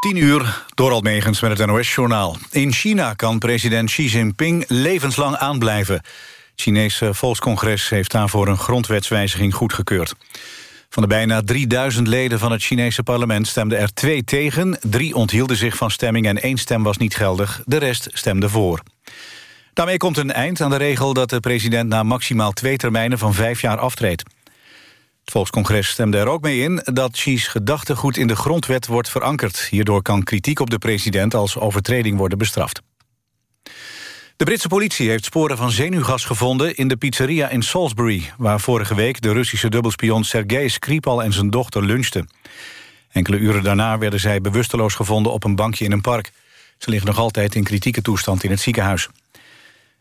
10 uur, door Almegens met het NOS-journaal. In China kan president Xi Jinping levenslang aanblijven. Het Chinese Volkscongres heeft daarvoor een grondwetswijziging goedgekeurd. Van de bijna 3000 leden van het Chinese parlement stemden er twee tegen... drie onthielden zich van stemming en één stem was niet geldig. De rest stemde voor. Daarmee komt een eind aan de regel dat de president... na maximaal twee termijnen van vijf jaar aftreedt. Volkscongres stemde er ook mee in dat Xi's gedachtegoed in de grondwet wordt verankerd. Hierdoor kan kritiek op de president als overtreding worden bestraft. De Britse politie heeft sporen van zenuwgas gevonden in de pizzeria in Salisbury... waar vorige week de Russische dubbelspion Sergei Skripal en zijn dochter lunchten. Enkele uren daarna werden zij bewusteloos gevonden op een bankje in een park. Ze liggen nog altijd in kritieke toestand in het ziekenhuis.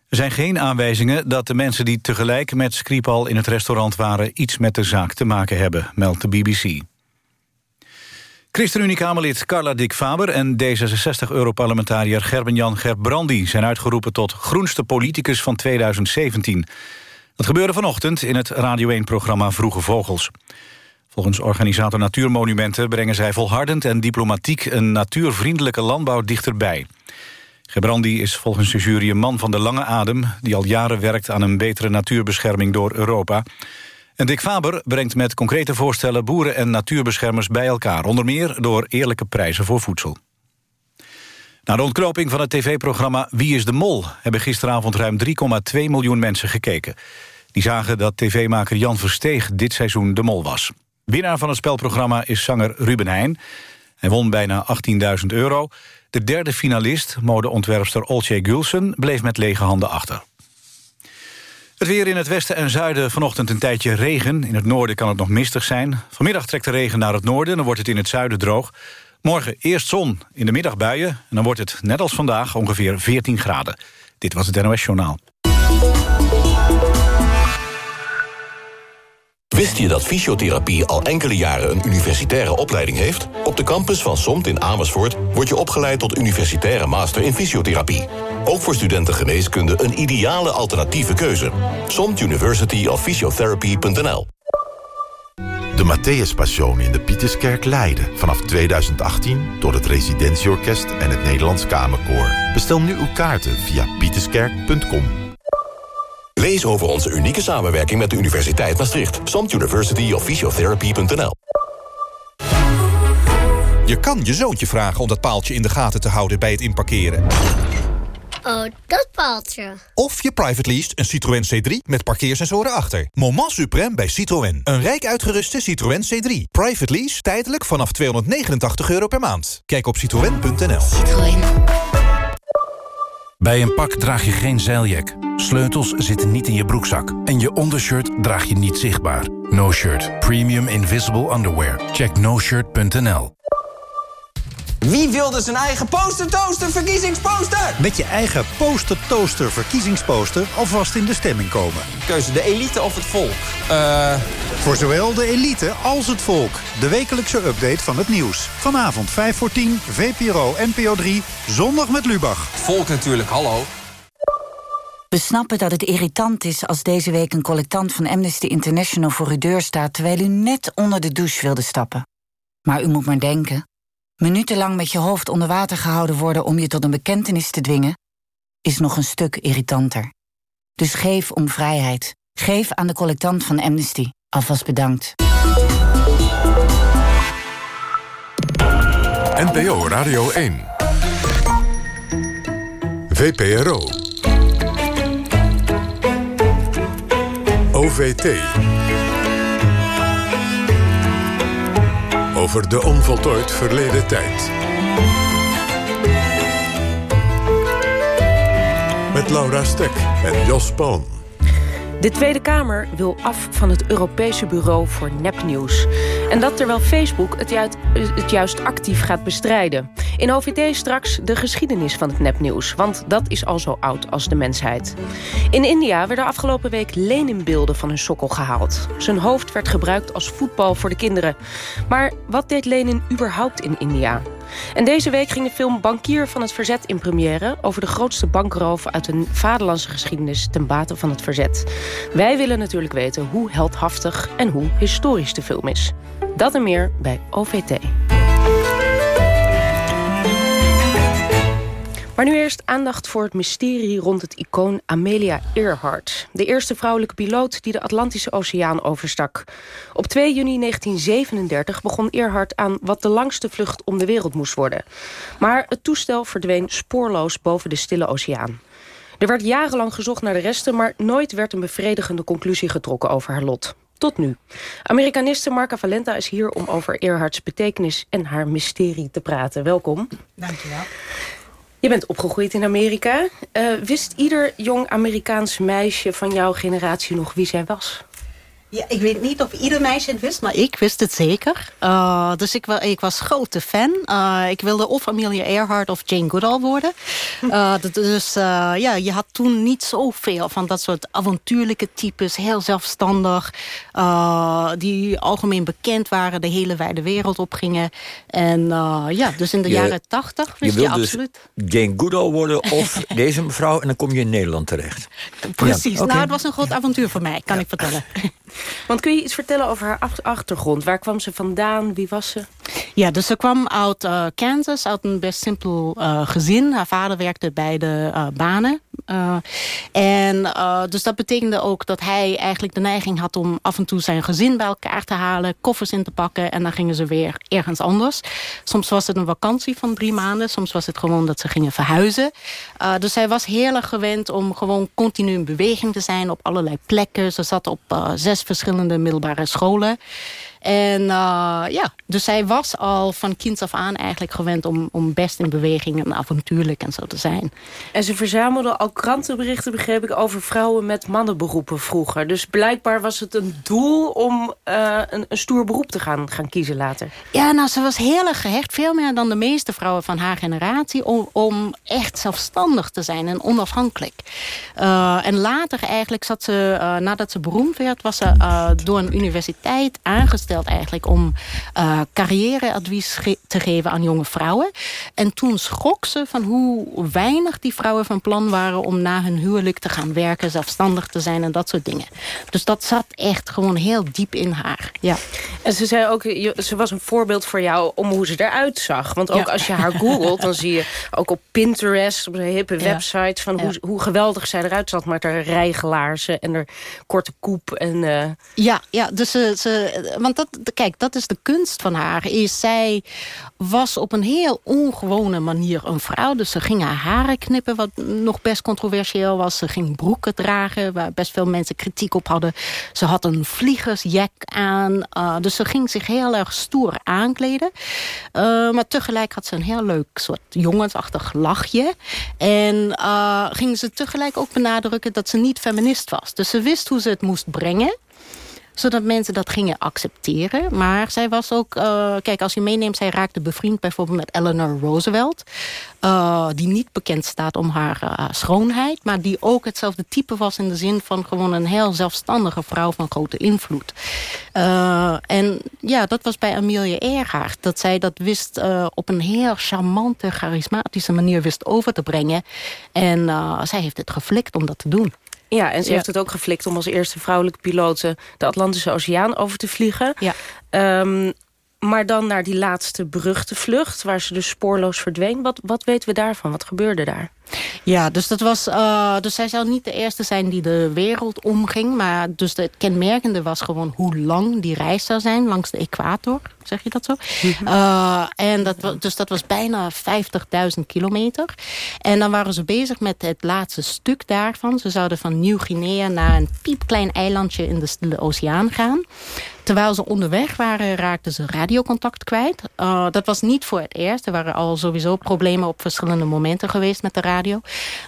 Er zijn geen aanwijzingen dat de mensen die tegelijk met Skripal in het restaurant waren iets met de zaak te maken hebben, meldt de BBC. ChristenUnie-Kamerlid Carla Dick Faber en D66-europarlementariër Gerben-Jan Gerbrandy zijn uitgeroepen tot groenste politicus van 2017. Dat gebeurde vanochtend in het Radio 1-programma Vroege Vogels. Volgens organisator Natuurmonumenten brengen zij volhardend en diplomatiek een natuurvriendelijke landbouw dichterbij. Gebrandi is volgens de jury een man van de lange adem... die al jaren werkt aan een betere natuurbescherming door Europa. En Dick Faber brengt met concrete voorstellen... boeren en natuurbeschermers bij elkaar. Onder meer door eerlijke prijzen voor voedsel. Na de ontknoping van het tv-programma Wie is de Mol... hebben gisteravond ruim 3,2 miljoen mensen gekeken. Die zagen dat tv-maker Jan Versteeg dit seizoen de Mol was. Winnaar van het spelprogramma is zanger Ruben Heijn. Hij won bijna 18.000 euro... De derde finalist, modeontwerpster Olcay Gulsen, bleef met lege handen achter. Het weer in het westen en zuiden vanochtend een tijdje regen. In het noorden kan het nog mistig zijn. Vanmiddag trekt de regen naar het noorden, dan wordt het in het zuiden droog. Morgen eerst zon, in de middag buien... en dan wordt het, net als vandaag, ongeveer 14 graden. Dit was het NOS Journaal. Wist je dat fysiotherapie al enkele jaren een universitaire opleiding heeft? Op de campus van SOMT in Amersfoort word je opgeleid tot universitaire master in fysiotherapie. Ook voor studenten geneeskunde een ideale alternatieve keuze. SOMT University of Physiotherapy.nl De Matthäus Passion in de Pieterskerk Leiden. Vanaf 2018 door het Residentieorkest en het Nederlands Kamerkoor. Bestel nu uw kaarten via pieterskerk.com. Lees over onze unieke samenwerking met de Universiteit Maastricht. Samt University of Physiotherapy.nl Je kan je zoontje vragen om dat paaltje in de gaten te houden bij het inparkeren. Oh, dat paaltje. Of je private lease een Citroën C3 met parkeersensoren achter. Moment suprême bij Citroën. Een rijk uitgeruste Citroën C3. Private lease tijdelijk vanaf 289 euro per maand. Kijk op citroën.nl. Citroën. Bij een pak draag je geen zeiljak. Sleutels zitten niet in je broekzak. En je ondershirt draag je niet zichtbaar. No Shirt. Premium Invisible Underwear. Check noshirt.nl Wie wilde zijn eigen poster-toaster verkiezingsposter? Met je eigen poster-toaster verkiezingsposter alvast in de stemming komen. Keuze de elite of het volk? Eh... Voor zowel de elite als het volk. De wekelijkse update van het nieuws. Vanavond 5 voor 10, VPRO NPO 3, zondag met Lubach. Volk natuurlijk, hallo. We snappen dat het irritant is als deze week een collectant van Amnesty International voor uw deur staat... terwijl u net onder de douche wilde stappen. Maar u moet maar denken. Minutenlang met je hoofd onder water gehouden worden... om je tot een bekentenis te dwingen, is nog een stuk irritanter. Dus geef om vrijheid. Geef aan de collectant van Amnesty. Alvast bedankt. NPO Radio 1. VPRO. OVT. Over de onvoltooid verleden tijd. Met Laura Stek en Jos Palm. De Tweede Kamer wil af van het Europese Bureau voor Nepnieuws. En dat terwijl Facebook het juist, het juist actief gaat bestrijden. In OVT straks de geschiedenis van het nepnieuws. Want dat is al zo oud als de mensheid. In India werden afgelopen week Lenin-beelden van hun sokkel gehaald. Zijn hoofd werd gebruikt als voetbal voor de kinderen. Maar wat deed Lenin überhaupt in India? En deze week ging de film Bankier van het Verzet in première... over de grootste bankroof uit een vaderlandse geschiedenis... ten bate van het verzet. Wij willen natuurlijk weten hoe heldhaftig en hoe historisch de film is. Dat en meer bij OVT. eerst aandacht voor het mysterie rond het icoon Amelia Earhart. De eerste vrouwelijke piloot die de Atlantische Oceaan overstak. Op 2 juni 1937 begon Earhart aan wat de langste vlucht om de wereld moest worden. Maar het toestel verdween spoorloos boven de Stille Oceaan. Er werd jarenlang gezocht naar de resten... maar nooit werd een bevredigende conclusie getrokken over haar lot. Tot nu. Amerikaniste Marca Valenta is hier om over Earharts betekenis en haar mysterie te praten. Welkom. Dankjewel. Je bent opgegroeid in Amerika. Uh, wist ieder jong Amerikaans meisje van jouw generatie nog wie zij was? Ja, ik weet niet of ieder meisje het wist, maar ik wist het zeker. Uh, dus ik, ik, was grote fan. Uh, ik wilde of Amelia Earhart of Jane Goodall worden. Uh, dus ja, je had toen niet zoveel van dat soort avontuurlijke types. Heel zelfstandig. die algemeen bekend waren, de hele wijde wereld opgingen. En ja, dus in de jaren tachtig wist je, je dus absoluut. Jane Goodall worden of deze mevrouw en dan kom je in Nederland terecht. Precies. Ja, okay. Nou, het was een groot avontuur voor mij, kan ja. ik vertellen. Want kun je iets vertellen over haar achtergrond? Waar kwam ze vandaan? Wie was ze? Ja, dus ze kwam uit uh, Kansas, uit een best simpel uh, gezin. Haar vader werkte bij de uh, banen. en dus dat betekende ook dat hij eigenlijk de neiging had... om af en toe zijn gezin bij elkaar te halen, koffers in te pakken... en dan gingen ze weer ergens anders. Soms was het een vakantie van drie maanden. Soms was het gewoon dat ze gingen verhuizen. dus zij was heel erg gewend om gewoon continu in beweging te zijn... op allerlei plekken. Ze zat op zes verschillende middelbare scholen. En uh, ja, dus zij was al van kinds af aan eigenlijk gewend om, om best in beweging en avontuurlijk en zo te zijn. En ze verzamelde al krantenberichten, begreep ik, over vrouwen met mannenberoepen vroeger. Dus blijkbaar was het een doel om uh, een, een, stoer beroep te gaan, gaan kiezen later. Ja, nou, ze was heel erg gehecht, veel meer dan de meeste vrouwen van haar generatie, om, om echt zelfstandig te zijn en onafhankelijk. Uh, en later eigenlijk zat ze, nadat ze beroemd werd, was ze door een universiteit aangesteld eigenlijk om uh, carrièreadvies ge te geven aan jonge vrouwen. En toen schrok ze van hoe weinig die vrouwen van plan waren om na hun huwelijk te gaan werken, zelfstandig te zijn en dat soort dingen. Dus dat zat echt gewoon heel diep in haar. Ja. En ze zei ook, ze was een voorbeeld voor jou om hoe ze eruit zag. Want ook als je haar googelt, dan zie je ook op Pinterest, op een hippe ja. websites, van hoe, hoe geweldig zij eruit zat met haar rijgelaarzen en haar korte koep. En, uh... Ja, ja, dus ze, ze, want dat, kijk, dat is de kunst van haar. Is zij was op een heel ongewone manier een vrouw. Dus ze ging haar haren knippen, wat nog best controversieel was. Ze ging broeken dragen, waar best veel mensen kritiek op hadden. Ze had een vliegersjack aan. Uh, dus ze ging zich heel erg stoer aankleden. Uh, maar tegelijk had ze een heel leuk soort jongensachtig lachje. En uh, ging ze tegelijk ook benadrukken dat ze niet feminist was. Dus ze wist hoe ze het moest brengen zodat mensen dat gingen accepteren. Maar zij was ook... Uh, kijk, als je meeneemt, zij raakte bevriend bijvoorbeeld met Eleanor Roosevelt. Uh, die niet bekend staat om haar uh, schoonheid. Maar die ook hetzelfde type was in de zin van gewoon een heel zelfstandige vrouw van grote invloed. en ja, dat was bij Amelia Earhart. Dat zij dat wist op een heel charmante, charismatische manier wist over te brengen. En zij heeft het geflikt om dat te doen. Ja, en ze heeft het ook geflikt om als eerste vrouwelijke piloot... de Atlantische Oceaan over te vliegen. Ja. Um, maar dan naar die laatste beruchte vlucht... waar ze dus spoorloos verdween. Wat, wat weten we daarvan? Wat gebeurde daar? Ja, dus, dat was, uh, dus zij zou niet de eerste zijn die de wereld omging. Maar dus het kenmerkende was gewoon hoe lang die reis zou zijn langs de equator. Zeg je dat zo? Mhm. uh, en dat, dus dat was bijna 50.000 kilometer. En dan waren ze bezig met het laatste stuk daarvan. Ze zouden van Nieuw-Guinea naar een piepklein eilandje in de Stille Oceaan gaan. Terwijl ze onderweg waren, raakten ze radiocontact kwijt. Uh, dat was niet voor het eerst. Er waren al sowieso problemen op verschillende momenten geweest met de radio.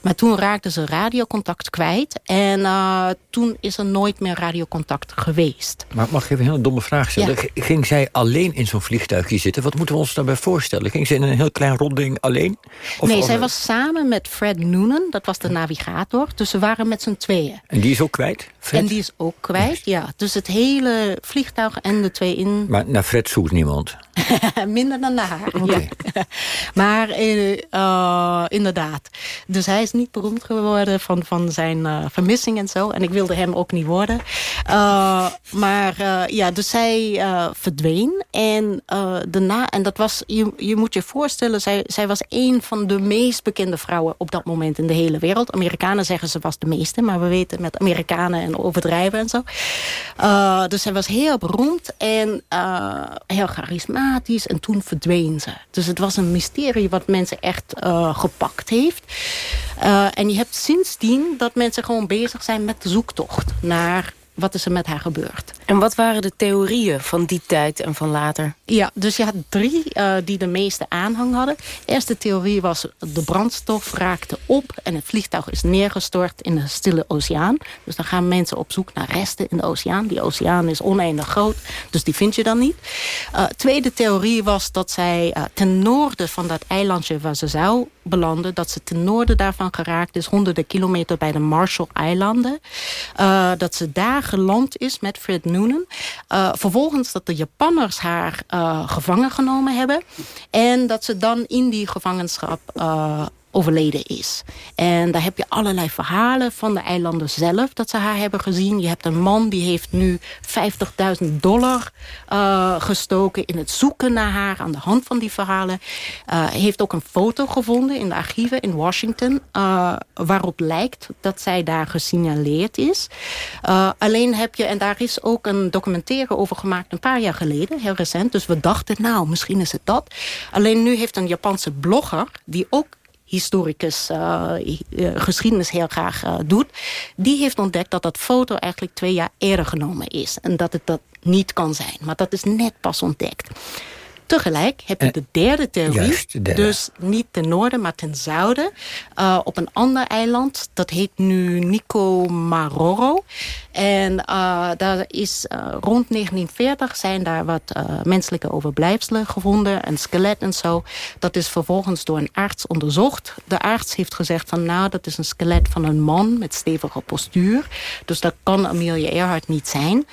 Maar toen raakten ze radiocontact kwijt. En uh, toen is er nooit meer radiocontact geweest. Maar mag ik even een hele domme vraag stellen? Ja. Ging zij alleen in zo'n vliegtuigje zitten? Wat moeten we ons daarbij voorstellen? Ging ze in een heel klein rondding alleen? Of nee, zij was samen met Fred Noonan. Dat was de navigator. Dus ze waren met z'n tweeën. En die is ook kwijt? Fred? En die is ook kwijt, ja. Dus het hele vliegtuig en de twee in... Maar naar Fred zoekt niemand? Minder dan de haar, ja. maar uh, inderdaad. Dus hij is niet beroemd geworden van, van zijn uh, vermissing en zo. En ik wilde hem ook niet worden. maar ja, dus zij verdween. En, daarna, en dat was, je, je moet je voorstellen... Zij, zij was een van de meest bekende vrouwen op dat moment in de hele wereld. Amerikanen zeggen ze was de meeste. Maar we weten met Amerikanen en overdrijven en zo. dus zij was heel beroemd en heel charismatisch. En toen verdween ze. Dus het was een mysterie wat mensen echt uh, gepakt heeft. Uh, en je hebt sindsdien dat mensen gewoon bezig zijn met de zoektocht naar wat is er met haar gebeurd. En wat waren de theorieën van die tijd en van later? Ja, dus je had drie uh, die de meeste aanhang hadden. De eerste theorie was de brandstof raakte op... en het vliegtuig is neergestort in de stille oceaan. Dus dan gaan mensen op zoek naar resten in de oceaan. Die oceaan is oneindig groot, dus die vind je dan niet. Uh, tweede theorie was dat zij uh, ten noorden van dat eilandje waar ze zou belanden... dat ze ten noorden daarvan geraakt is, honderden kilometer bij de Marshall-eilanden. dat ze daar geland is met Fred Uh, vervolgens dat de Japanners haar uh, gevangen genomen hebben. En dat ze dan in die gevangenschap uh, overleden is. En daar heb je allerlei verhalen van de eilanden zelf... dat ze haar hebben gezien. Je hebt een man die heeft nu 50.000 dollar uh, gestoken... in het zoeken naar haar aan de hand van die verhalen. Uh, heeft ook een foto gevonden in de archieven in Washington... Uh, waarop lijkt dat zij daar gesignaleerd is. alleen heb je, en daar is ook een documentaire over gemaakt... een paar jaar geleden, heel recent. Dus we dachten, nou, misschien is het dat. Alleen nu heeft een Japanse blogger... die ook historicus uh, geschiedenis heel graag uh, doet... die heeft ontdekt dat dat foto eigenlijk twee jaar eerder genomen is. En dat het dat niet kan zijn. Maar dat is net pas ontdekt. Tegelijk heb je de derde theorie. Dus niet ten noorden, maar ten zuiden. Uh, op een ander eiland. Dat heet nu Nico Maroro. En uh, daar is uh, rond 1940 zijn daar wat menselijke overblijfselen gevonden. Een skelet en zo. Dat is vervolgens door een arts onderzocht. De arts heeft gezegd van nou, dat is een skelet van een man met stevige postuur. Dus dat kan Amelia Earhart niet zijn.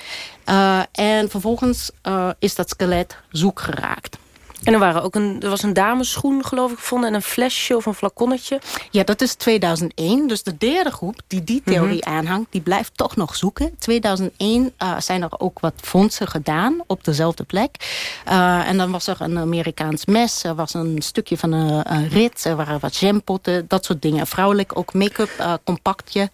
Uh, en vervolgens uh, is dat skelet zoek geraakt. En er, waren ook een, er was een dameschoen, geloof ik, gevonden... en een flesje of een flaconnetje. Ja, dat is 2001. Dus de derde groep die die theorie mm -hmm. aanhangt... die blijft toch nog zoeken. 2001 uh, zijn er ook wat fondsen gedaan op dezelfde plek. Uh, en dan was er een Amerikaans mes. Er was een stukje van een, een rit. Er waren wat jampotten, dat soort dingen. Vrouwelijk ook make-up, uh, compactje.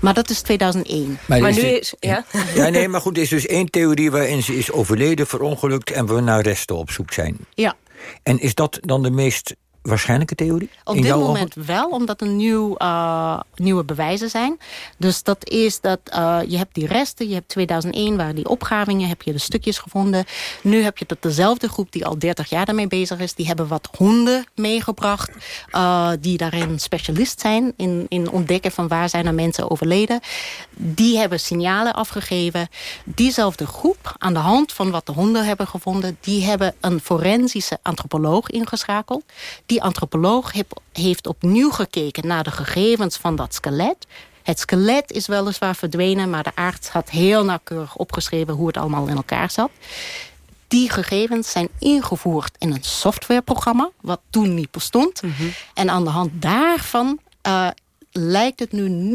Maar dat is 2001. Maar, maar nu is... Ja? ja, nee, maar goed, er is dus één theorie... waarin ze is overleden, verongelukt... en we naar resten op zoek zijn. Ja. En is dat dan de meest waarschijnlijke theorie? Op dit moment ogen? wel, omdat er nieuw, uh, nieuwe bewijzen zijn. Dus dat is dat uh, je hebt die resten, je hebt 2001 waar die opgravingen, heb je de stukjes gevonden. Nu heb je dat dezelfde groep die al 30 jaar daarmee bezig is. Die hebben wat honden meegebracht, uh, die daarin specialist zijn in, in ontdekken van waar zijn er mensen overleden. Die hebben signalen afgegeven. Diezelfde groep, aan de hand van wat de honden hebben gevonden, die hebben een forensische antropoloog ingeschakeld. Die antropoloog heeft opnieuw gekeken naar de gegevens van dat skelet. Het skelet is weliswaar verdwenen, maar de arts had heel nauwkeurig opgeschreven hoe het allemaal in elkaar zat. Die gegevens zijn ingevoerd in een softwareprogramma, wat toen niet bestond. Mm -hmm. En aan de hand daarvan uh, lijkt het nu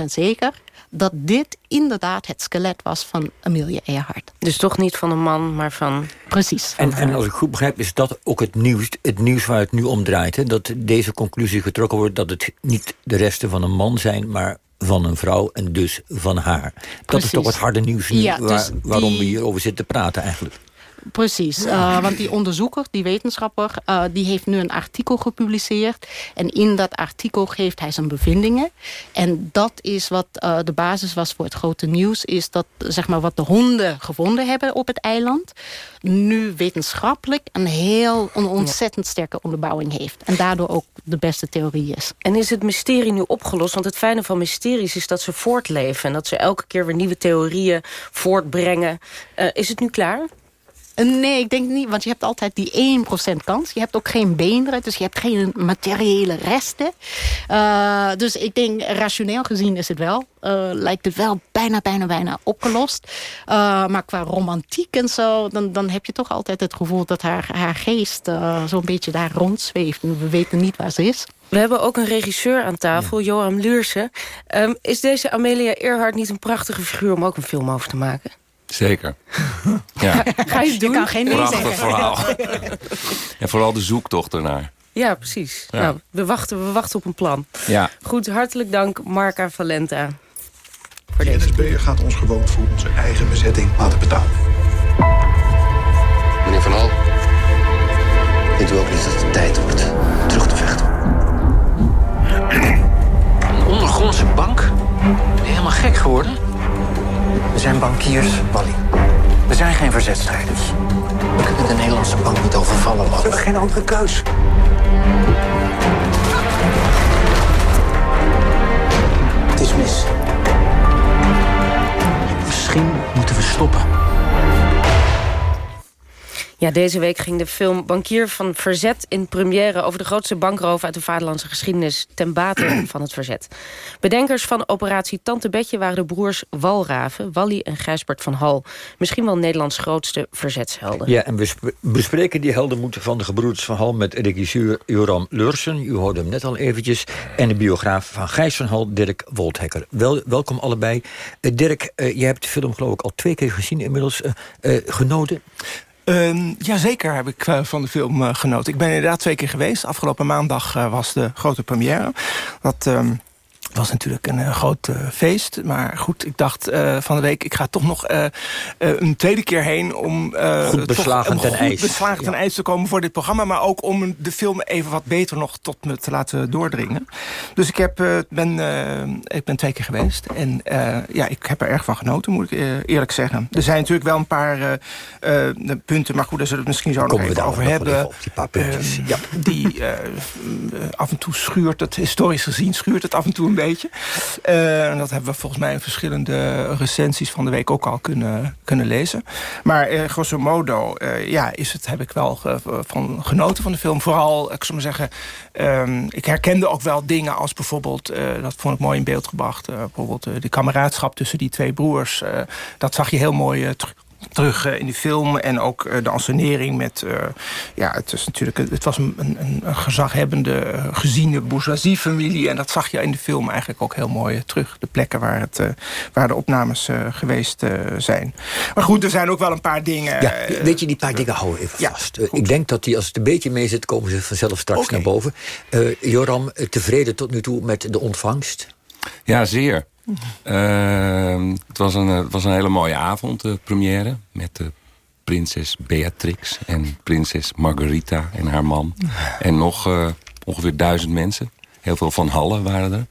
99% zeker dat dit inderdaad het skelet was van Amelia Earhart. Dus toch niet van een man, maar van... Precies. En, en als ik goed begrijp, is dat ook het nieuws, het nieuws waar het nu om draait. Hè? Dat deze conclusie getrokken wordt dat het niet de resten van een man zijn... maar van een vrouw en dus van haar. Precies. Dat is toch het harde nieuws nu, ja, dus waar, waarom die... we hierover zitten praten eigenlijk. Precies, uh, want die onderzoeker, die wetenschapper... Uh, die heeft nu een artikel gepubliceerd. En in dat artikel geeft hij zijn bevindingen. En dat is wat uh, de basis was voor het grote nieuws... is dat zeg maar, wat de honden gevonden hebben op het eiland... nu wetenschappelijk een heel een ontzettend sterke onderbouwing heeft. En daardoor ook de beste theorie is. En is het mysterie nu opgelost? Want het fijne van mysteries is dat ze voortleven... en dat ze elke keer weer nieuwe theorieën voortbrengen. is het nu klaar? Nee, ik denk niet, want je hebt altijd die 1% kans. Je hebt ook geen beenderen, dus je hebt geen materiële resten. Uh, dus ik denk, rationeel gezien is het wel. Uh, lijkt het wel bijna, bijna, bijna opgelost. Uh, maar qua romantiek en zo, dan, dan heb je toch altijd het gevoel... dat haar, haar geest zo'n beetje daar rondzweeft. We weten niet waar ze is. We hebben ook een regisseur aan tafel, ja. Johan Luursen. Um, is deze Amelia Earhart niet een prachtige figuur om ook een film over te maken? Zeker. Ja. Ga je het doen? Je kan geen nee zeggen. verhaal. en vooral de zoektocht ernaar. Ja, precies. Ja. Nou, we, wachten, we wachten op een plan. Ja. Goed, hartelijk dank Marca Valenta. Voor De deze NSB gaat ons gewoon voor onze eigen bezetting laten betalen. Meneer Van Hal, vindt u ook niet dat het tijd wordt terug te vechten? Een ondergrondse bank? Ben je helemaal gek geworden? We zijn bankiers, Wally. We zijn geen verzetstrijders. We kunnen de Nederlandse bank niet overvallen, man. We hebben geen andere keus. Het is mis. Misschien moeten we stoppen. Ja, deze week ging de film Bankier van Verzet in première... over de grootste bankroof uit de vaderlandse geschiedenis... ten bate van het verzet. Bedenkers van operatie Tante Betje waren de broers Walraven... Wally en Gijsbert van Hal. Misschien wel Nederlands grootste verzetshelden. Ja, en we sp- bespreken die heldenmoed van de gebroeders van Hal... met regisseur Joram Lursen, u hoorde hem net al eventjes... en de biograaf van Gijs van Hal, Dirk Wolthekker. Wel, welkom allebei. Uh, Dirk, uh, je hebt de film geloof ik al twee keer gezien inmiddels. Uh, genoten? Uh, jazeker heb ik uh, van de film uh, genoten. Ik ben inderdaad twee keer geweest. Afgelopen maandag was de grote première. Dat um, was natuurlijk een groot feest. Maar goed, ik dacht van de week... ik ga toch nog een tweede keer heen... om goed beslagen toch, ten goed ijs. beslagen ten ijs te komen voor dit programma. Maar ook om de film even wat beter nog tot me te laten doordringen. Dus ik, heb, ben, ik ben twee keer geweest. En ja, ik heb er erg van genoten, moet ik eerlijk zeggen. Er zijn natuurlijk wel een paar punten... maar goed, daar zullen we het misschien zo nog even over hebben. Op die paar puntjes. ja, die af en toe schuurt het, historisch gezien... schuurt het af en toe een beetje. Uh, en dat hebben we volgens mij in verschillende recensies van de week ook al kunnen, kunnen lezen. Maar uh, grosso modo uh, ja, is het, heb ik wel van genoten van de film. Vooral, ik zou maar zeggen, um, ik herkende ook wel dingen als bijvoorbeeld... dat vond ik mooi in beeld gebracht. bijvoorbeeld de kameraadschap tussen die twee broers. dat zag je heel mooi terug terug uh, in die film. En ook uh, de ansenering met... Uh, ja, het, is natuurlijk, het was een, een, een gezaghebbende, geziene bourgeoisie-familie. En dat zag je in de film eigenlijk ook heel mooi terug. De plekken waar, het, waar de opnames geweest zijn. Maar goed, er zijn ook wel een paar dingen... Ja, weet je, die paar dingen houden even ja, vast. ik denk dat die, als het een beetje mee zit, komen ze vanzelf straks okay. naar boven. Joram, tevreden tot nu toe met de ontvangst? Ja, zeer. Uh, het, was een, het was een hele mooie avond, de première. Met de prinses Beatrix en prinses Margarita en haar man. En nog uh, ongeveer duizend mensen. Heel veel van Halle waren er.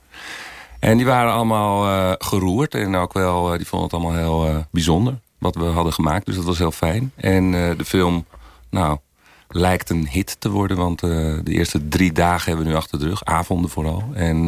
En die waren allemaal uh, geroerd. En ook wel, die vonden het allemaal heel bijzonder. Wat we hadden gemaakt. Dus dat was heel fijn. En de film, nou, lijkt een hit te worden. Want de eerste drie dagen hebben we nu achter de rug. Avonden vooral. En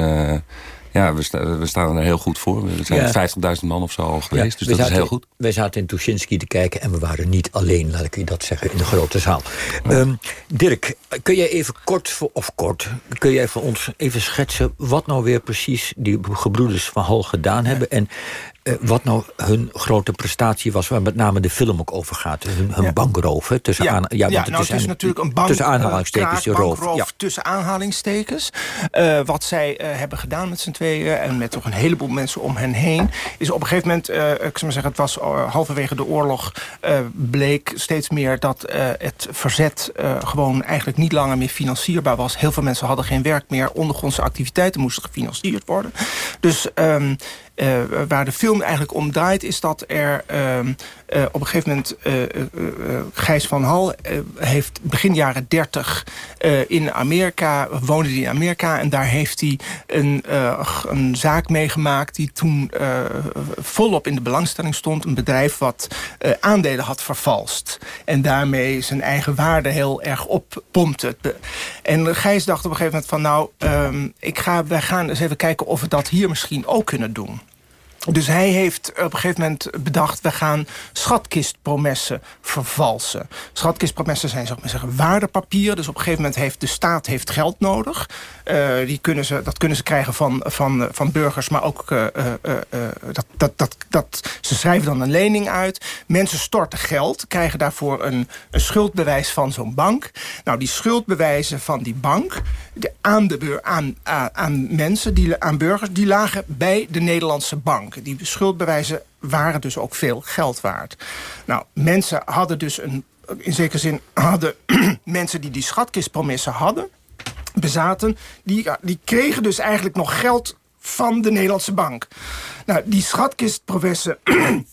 ja, we, sta, we, staan er heel goed voor. We zijn ja. 50.000 man of zo al geweest, ja, dus dat zaten, is heel goed. Wij zaten in Tuschinski te kijken en we waren niet alleen, laat ik je dat zeggen, in de grote zaal. Um, Dirk, kun jij even kort, of kort, kun jij voor ons even schetsen... wat nou weer precies die gebroeders van Hal gedaan hebben... en uh, wat nou hun grote prestatie was, waar met name de film ook over gaat. Hun, hun ja. bankroof, hè, tussen, ja. aan, ja, ja, nou, het is natuurlijk een bank, tussen aanhalingstekens, uh, roof. Ja. tussen aanhalingstekens. Uh, wat zij hebben gedaan met z'n tweeën, en met toch een heleboel mensen om hen heen, is op een gegeven moment, ik zou maar zeggen, het was halverwege de oorlog, bleek steeds meer dat het verzet gewoon eigenlijk niet langer meer financierbaar was. Heel veel mensen hadden geen werk meer, ondergrondse activiteiten moesten gefinancierd worden. Dus um, Uh, waar de film eigenlijk om draait... is dat er uh, uh, op een gegeven moment... Gijs van Hal heeft begin jaren 30 in Amerika... woonde hij in Amerika en daar heeft hij een, een zaak meegemaakt... die toen volop in de belangstelling stond. Een bedrijf wat aandelen had vervalst. En daarmee zijn eigen waarde heel erg oppompte. En Gijs dacht op een gegeven moment van... nou, um, ik ga, wij gaan eens even kijken of we dat hier misschien ook kunnen doen. Dus hij heeft op een gegeven moment bedacht... we gaan schatkistpromessen vervalsen. Schatkistpromessen zijn, ik maar zeggen, waardepapieren. Dus op een gegeven moment heeft de staat heeft geld nodig. Uh, die kunnen ze, dat kunnen ze krijgen van, van, van burgers, maar ook... Uh, dat, dat, dat, dat, ze schrijven dan een lening uit. Mensen storten geld, krijgen daarvoor een, een schuldbewijs van zo'n bank. Nou, die schuldbewijzen van die bank... De, aan, de, aan, aan, mensen, die, aan burgers, die lagen bij de Nederlandse bank. Die schuldbewijzen waren dus ook veel geld waard. Nou, mensen hadden dus een... In zekere zin hadden mensen die die schatkistpromissen hadden... bezaten, die, die kregen dus eigenlijk nog geld van de Nederlandse bank. Nou, die schatkistpromissen...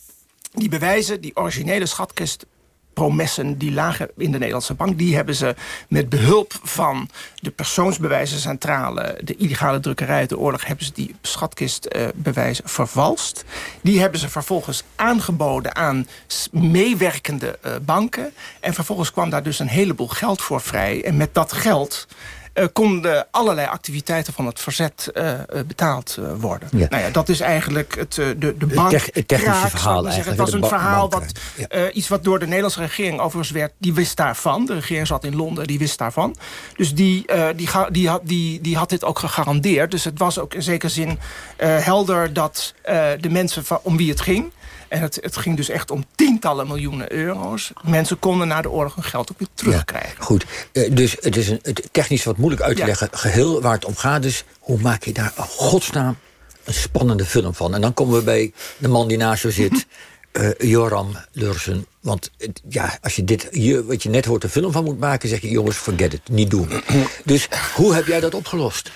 die bewijzen, die originele schatkist promessen die lagen in de Nederlandse bank... die hebben ze met behulp van de persoonsbewijzencentrale... de illegale drukkerij de oorlog... hebben ze die schatkistbewijzen uh, vervalst. Die hebben ze vervolgens aangeboden aan meewerkende uh, banken. En vervolgens kwam daar dus een heleboel geld voor vrij. En met dat geld konden allerlei activiteiten van het verzet uh, betaald uh, worden. Ja. Nou ja, dat is eigenlijk het, de, de bank. Het technische verhaal Het was een verhaal, wat, ja. iets wat door de Nederlandse regering overigens werd. Die wist daarvan. De regering zat in Londen, die wist daarvan. Dus die, die, die, had, die, die had dit ook gegarandeerd. Dus het was ook in zekere zin helder dat de mensen van, om wie het ging... En het, het, ging dus echt om tientallen miljoenen euro's. Mensen konden na de oorlog hun geld ook weer terugkrijgen. Ja, goed, dus het is een het technisch wat moeilijk uit te leggen geheel waar het om gaat. Dus hoe maak je daar een godsnaam een spannende film van? En dan komen we bij de man die naast je zit... Uh, Joram Lursen. Want ja, als je dit, je, wat je net hoort, een film van moet maken... zeg je, jongens, forget it, niet doen. dus hoe heb jij dat opgelost?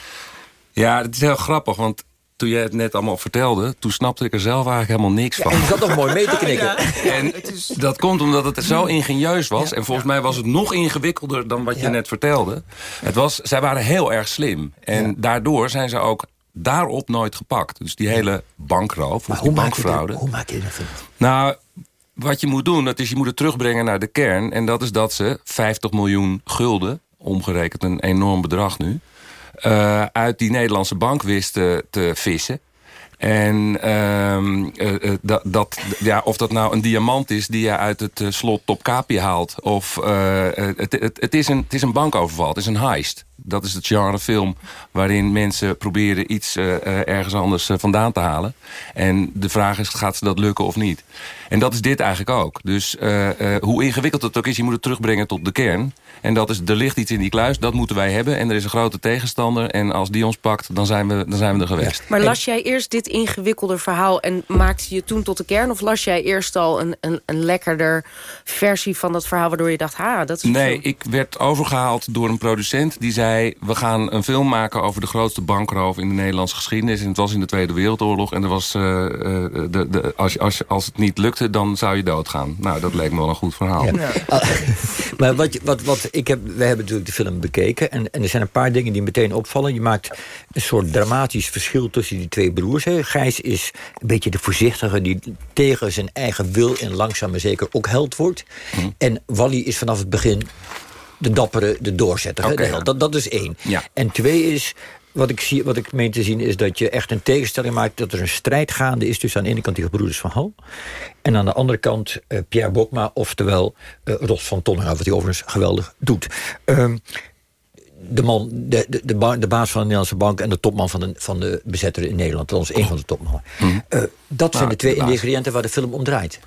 Ja, het is heel grappig, want toen jij het net allemaal vertelde... toen snapte ik er zelf eigenlijk helemaal niks van. en je zat nog mooi mee te knikken. En dat komt omdat het zo ingenieus was. En volgens mij was het nog ingewikkelder dan wat je net vertelde. Het was, zij waren heel erg slim. En daardoor zijn ze ook daarop nooit gepakt. Dus die hele bankroof, of die bankfraude. hoe maak je dat? Nou, wat je moet doen, dat is je moet het terugbrengen naar de kern. En dat is dat ze 50 miljoen gulden, omgerekend een enorm bedrag nu... Uh, uit die Nederlandse bank wisten te vissen. En uh, uh, dat, dat, ja, of dat nou een diamant is die je uit het slot Topkapi haalt... of het, het, het, is een, het is een bankoverval, het is een heist. Dat is het genre film waarin mensen proberen iets ergens anders vandaan te halen. En de vraag is, gaat ze dat lukken of niet? En dat is dit eigenlijk ook. Dus hoe ingewikkeld het ook is, je moet het terugbrengen tot de kern... En dat is, er ligt iets in die kluis, dat moeten wij hebben. En er is een grote tegenstander. En als die ons pakt, dan zijn we, dan zijn we er geweest. Maar las jij eerst dit ingewikkelde verhaal en maakte je toen tot de kern? Of las jij eerst al een, een, een lekkerder versie van dat verhaal... waardoor je dacht, ha, dat is Nee, ik werd overgehaald door een producent die zei... we gaan een film maken over de grootste bankroof in de Nederlandse geschiedenis. En het was in de Tweede Wereldoorlog. En er was, uh, de, de, als, als, als het niet lukte, dan zou je doodgaan. Nou, dat leek me wel een goed verhaal. Ja. maar wat, wat, wat ik heb, wij hebben natuurlijk de film bekeken. En, en er zijn een paar dingen die meteen opvallen. Je maakt een soort dramatisch verschil tussen die twee broers. Hè. Gijs is een beetje de voorzichtige die tegen zijn eigen wil... en langzaam maar zeker ook held wordt. Hm. En Wally is vanaf het begin de dappere, de doorzetter. Okay, dat, dat is één. Ja. En twee is, wat ik, zie, wat ik meen te zien is dat je echt een tegenstelling maakt... dat er een strijd gaande is tussen aan de ene kant die gebroeders van Hal... en aan de andere kant uh, Pierre Bokma, oftewel uh, Ros van Tonnenhout... wat hij overigens geweldig doet. Um, de, man, de, de, de, ba de, baas van de Nederlandse bank... en de topman van de, van de bezetter in Nederland. Dat is één van de topmannen. Mm. Uh, dat zijn nou, de twee ingrediënten waar de film om draait.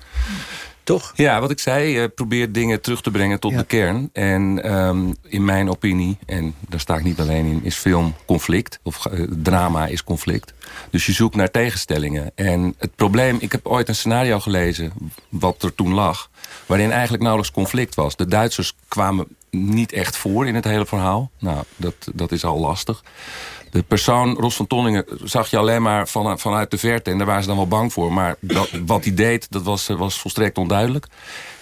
Toch? Ja, wat ik zei, uh, probeer dingen terug te brengen tot ja. de kern. En um, in mijn opinie, en daar sta ik niet alleen in... is film conflict, of uh, drama is conflict. Dus je zoekt naar tegenstellingen. En het probleem, ik heb ooit een scenario gelezen... wat er toen lag, waarin eigenlijk nauwelijks conflict was. De Duitsers kwamen niet echt voor in het hele verhaal. Nou, dat, dat is al lastig. De persoon, Ros van Tonningen, zag je alleen maar van, vanuit de verte. En daar waren ze dan wel bang voor. Maar dat, wat hij deed, dat was, was volstrekt onduidelijk.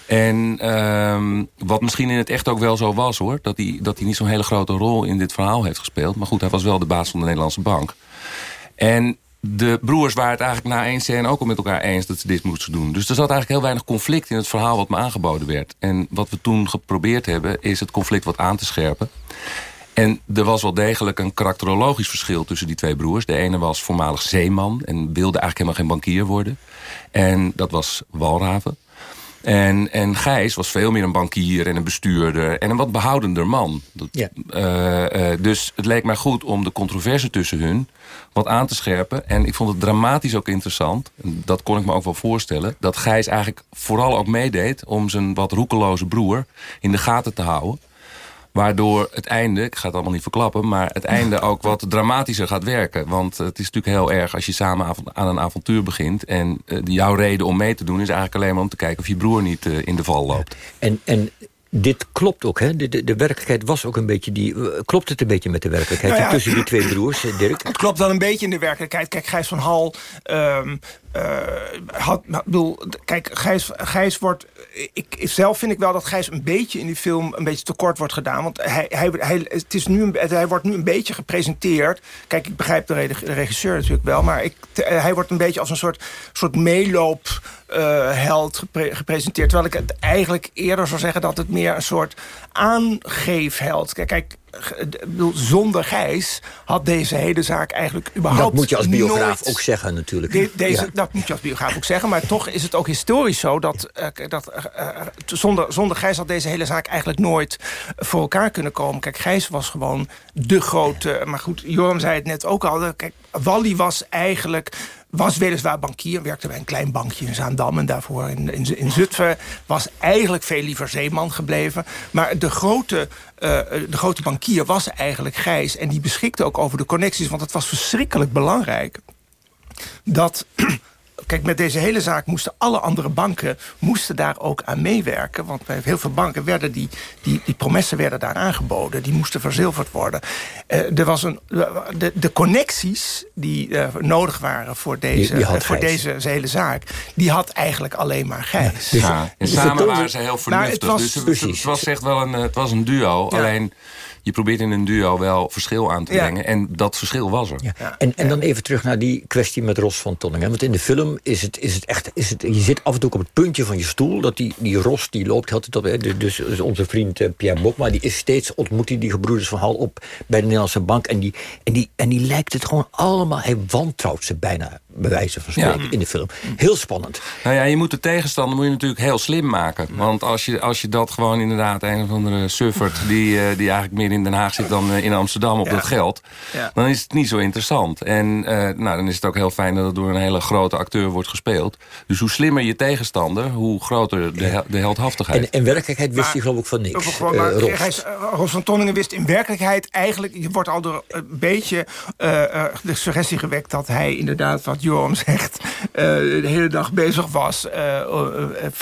En um, wat misschien in het echt ook wel zo was hoor. Dat hij, dat hij niet zo'n hele grote rol in dit verhaal heeft gespeeld. Maar goed, hij was wel de baas van de Nederlandse bank. En de broers waren het eigenlijk na één scène ook al met elkaar eens dat ze dit moesten doen. Dus er zat eigenlijk heel weinig conflict in het verhaal wat me aangeboden werd. En wat we toen geprobeerd hebben is het conflict wat aan te scherpen. En er was wel degelijk een karakterologisch verschil tussen die twee broers. De ene was voormalig zeeman en wilde eigenlijk helemaal geen bankier worden. En dat was Walraven. En, en Gijs was veel meer een bankier en een bestuurder... en een wat behoudender man. Dat, Ja. eh, eh, dus het leek mij goed om de controverse tussen hun wat aan te scherpen. En ik vond het dramatisch ook interessant. Dat kon ik me ook wel voorstellen. Dat Gijs eigenlijk vooral ook meedeed... om zijn wat roekeloze broer in de gaten te houden. Waardoor het einde, ik ga het allemaal niet verklappen... maar het einde ook wat dramatischer gaat werken. Want het is natuurlijk heel erg als je samen aan een avontuur begint... en eh, jouw reden om mee te doen is eigenlijk alleen maar om te kijken... of je broer niet eh, in de val loopt. En, en dit klopt ook, hè? De, de, de werkelijkheid was ook een beetje die... eh, Klopt het een beetje met de werkelijkheid Nou ja. tussen die twee broers, Dirk? Het klopt wel een beetje in de werkelijkheid. Kijk, Gijs van Hal... ehm, eh, had, ik bedoel, kijk, Gijs, Gijs wordt... Ik, zelf vind ik wel dat Gijs een beetje in die film... een beetje tekort wordt gedaan. Want hij, hij, het is nu hij wordt nu een beetje gepresenteerd. Kijk, ik begrijp de, reg- de regisseur natuurlijk wel. Maar ik, te- hij wordt een beetje als een soort, soort meeloop... eh, gepre- gepresenteerd. Terwijl ik het eigenlijk eerder zou zeggen... dat het meer een soort aangeefheld... Kijk, kijk bedoel, zonder Gijs had deze hele zaak eigenlijk überhaupt Dat moet je als biograaf ook zeggen natuurlijk. De- deze, Ja. Dat moet je als biograaf ook zeggen. Maar toch is het ook historisch zo dat, eh, dat eh, eh, zonder, zonder Gijs had deze hele zaak eigenlijk nooit voor elkaar kunnen komen. Kijk, Gijs was gewoon de grote... Maar goed, Joram zei het net ook al. Kijk, Wally was eigenlijk was weliswaar bankier, werkte bij een klein bankje in Zaandam... en daarvoor in, in, Zutphen. Was eigenlijk veel liever zeeman gebleven. Maar de grote, eh, de grote bankier was eigenlijk Gijs. En die beschikte ook over de connecties. Want het was verschrikkelijk belangrijk dat... Kijk, met deze hele zaak moesten alle andere banken moesten daar ook aan meewerken. Want bij heel veel banken werden die, die, die promessen werden daar aangeboden. Die moesten verzilverd worden. Eh, er was een, de, de connecties die eh, nodig waren voor, deze, die eh, voor deze hele zaak... die had eigenlijk alleen maar Gijs. Ja, en samen waren ze heel Maar vernuftig. het was- dus het, Precies. het was echt wel een, het was een duo. Ja. Alleen, je probeert in een duo wel verschil aan te Ja. brengen. En dat verschil was er. Ja. En, en dan even terug naar die kwestie met Ros van Tonningen. Want in de film is het, is het echt... Is het, je zit af en toe op het puntje van je stoel. Dat die, die Ros die loopt altijd op... Dus, dus, dus onze vriend eh, Pierre Bokma... die is steeds ontmoet die, die gebroeders van Hal op... bij de Nederlandse Bank. En die, en, die, en die lijkt het gewoon allemaal... Hij wantrouwt ze bijna, bij wijze van spreken, Ja. in de film. Heel spannend. Nou ja, je moet de tegenstander moet je natuurlijk heel slim maken. Want als je, als je dat gewoon inderdaad een of andere suffert... die, eh, die eigenlijk meer in Den Haag zit dan eh, in Amsterdam op Ja. dat geld... Ja. dan is het niet zo interessant. En eh, nou, dan is het ook heel fijn dat het door een hele grote acteur wordt gespeeld. Dus hoe slimmer je tegenstander, hoe groter de, hel- de heldhaftigheid. En in werkelijkheid wist Maar- hij geloof ik van niks. Of gewoon, eh, maar Ros. Gijs, eh, Ros van Tonningen wist in werkelijkheid eigenlijk... je wordt al door een beetje eh, eh, de suggestie gewekt... dat hij inderdaad, wat Joram zegt... eh, de hele dag bezig was... eh, eh,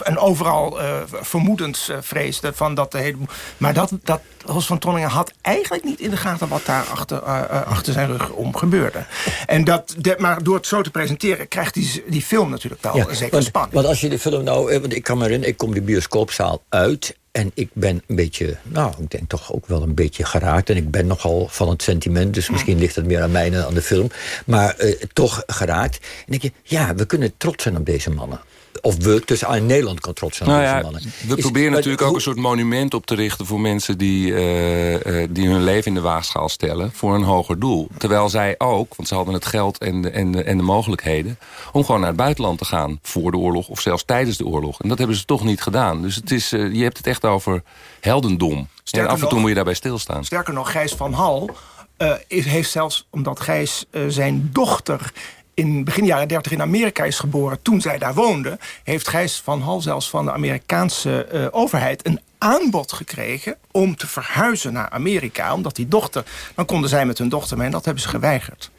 en overal vermoedens vreesde van dat de hele... Maar dat, dat Ros van Tonningen had eigenlijk niet in de gaten... wat daar achter, achter zijn rug om gebeurde. En dat, de- maar door het zo te presenteren... krijgt die, die film natuurlijk wel Ja, een zekere want, spanning. want als je de film nou... Want ik kan me herinneren, ik kom de bioscoopzaal uit... En ik ben een beetje, nou, ik denk toch ook wel een beetje geraakt. En ik ben nogal van het sentiment, dus misschien ligt het meer aan mij dan aan de film. Maar eh, toch geraakt. En denk je, ja, we kunnen trots zijn op deze mannen. Of we, tussen aan Nederland kan trots zijn Nou deze ja, mannen. we Is- proberen maar natuurlijk ook een soort monument op te richten... voor mensen die, eh, eh, die hun leven in de waagschaal stellen... voor een hoger doel. Terwijl zij ook, want ze hadden het geld en de, en de, en de mogelijkheden... om gewoon naar het buitenland te gaan voor de oorlog... of zelfs tijdens de oorlog. En dat hebben ze toch niet gedaan. Dus het is, eh, je hebt het echt over heldendom. Sterker en af en toe nog- moet je daarbij stilstaan. Sterker nog, Gijs van Hal eh, is- heeft zelfs, omdat Gijs zijn dochter in begin jaren 30 in Amerika is geboren, toen zij daar woonde, heeft Gijs van Hal zelfs van de Amerikaanse eh, overheid een aanbod gekregen om te verhuizen naar Amerika. Omdat die dochter, dan konden zij met hun dochter mee en dat hebben ze geweigerd.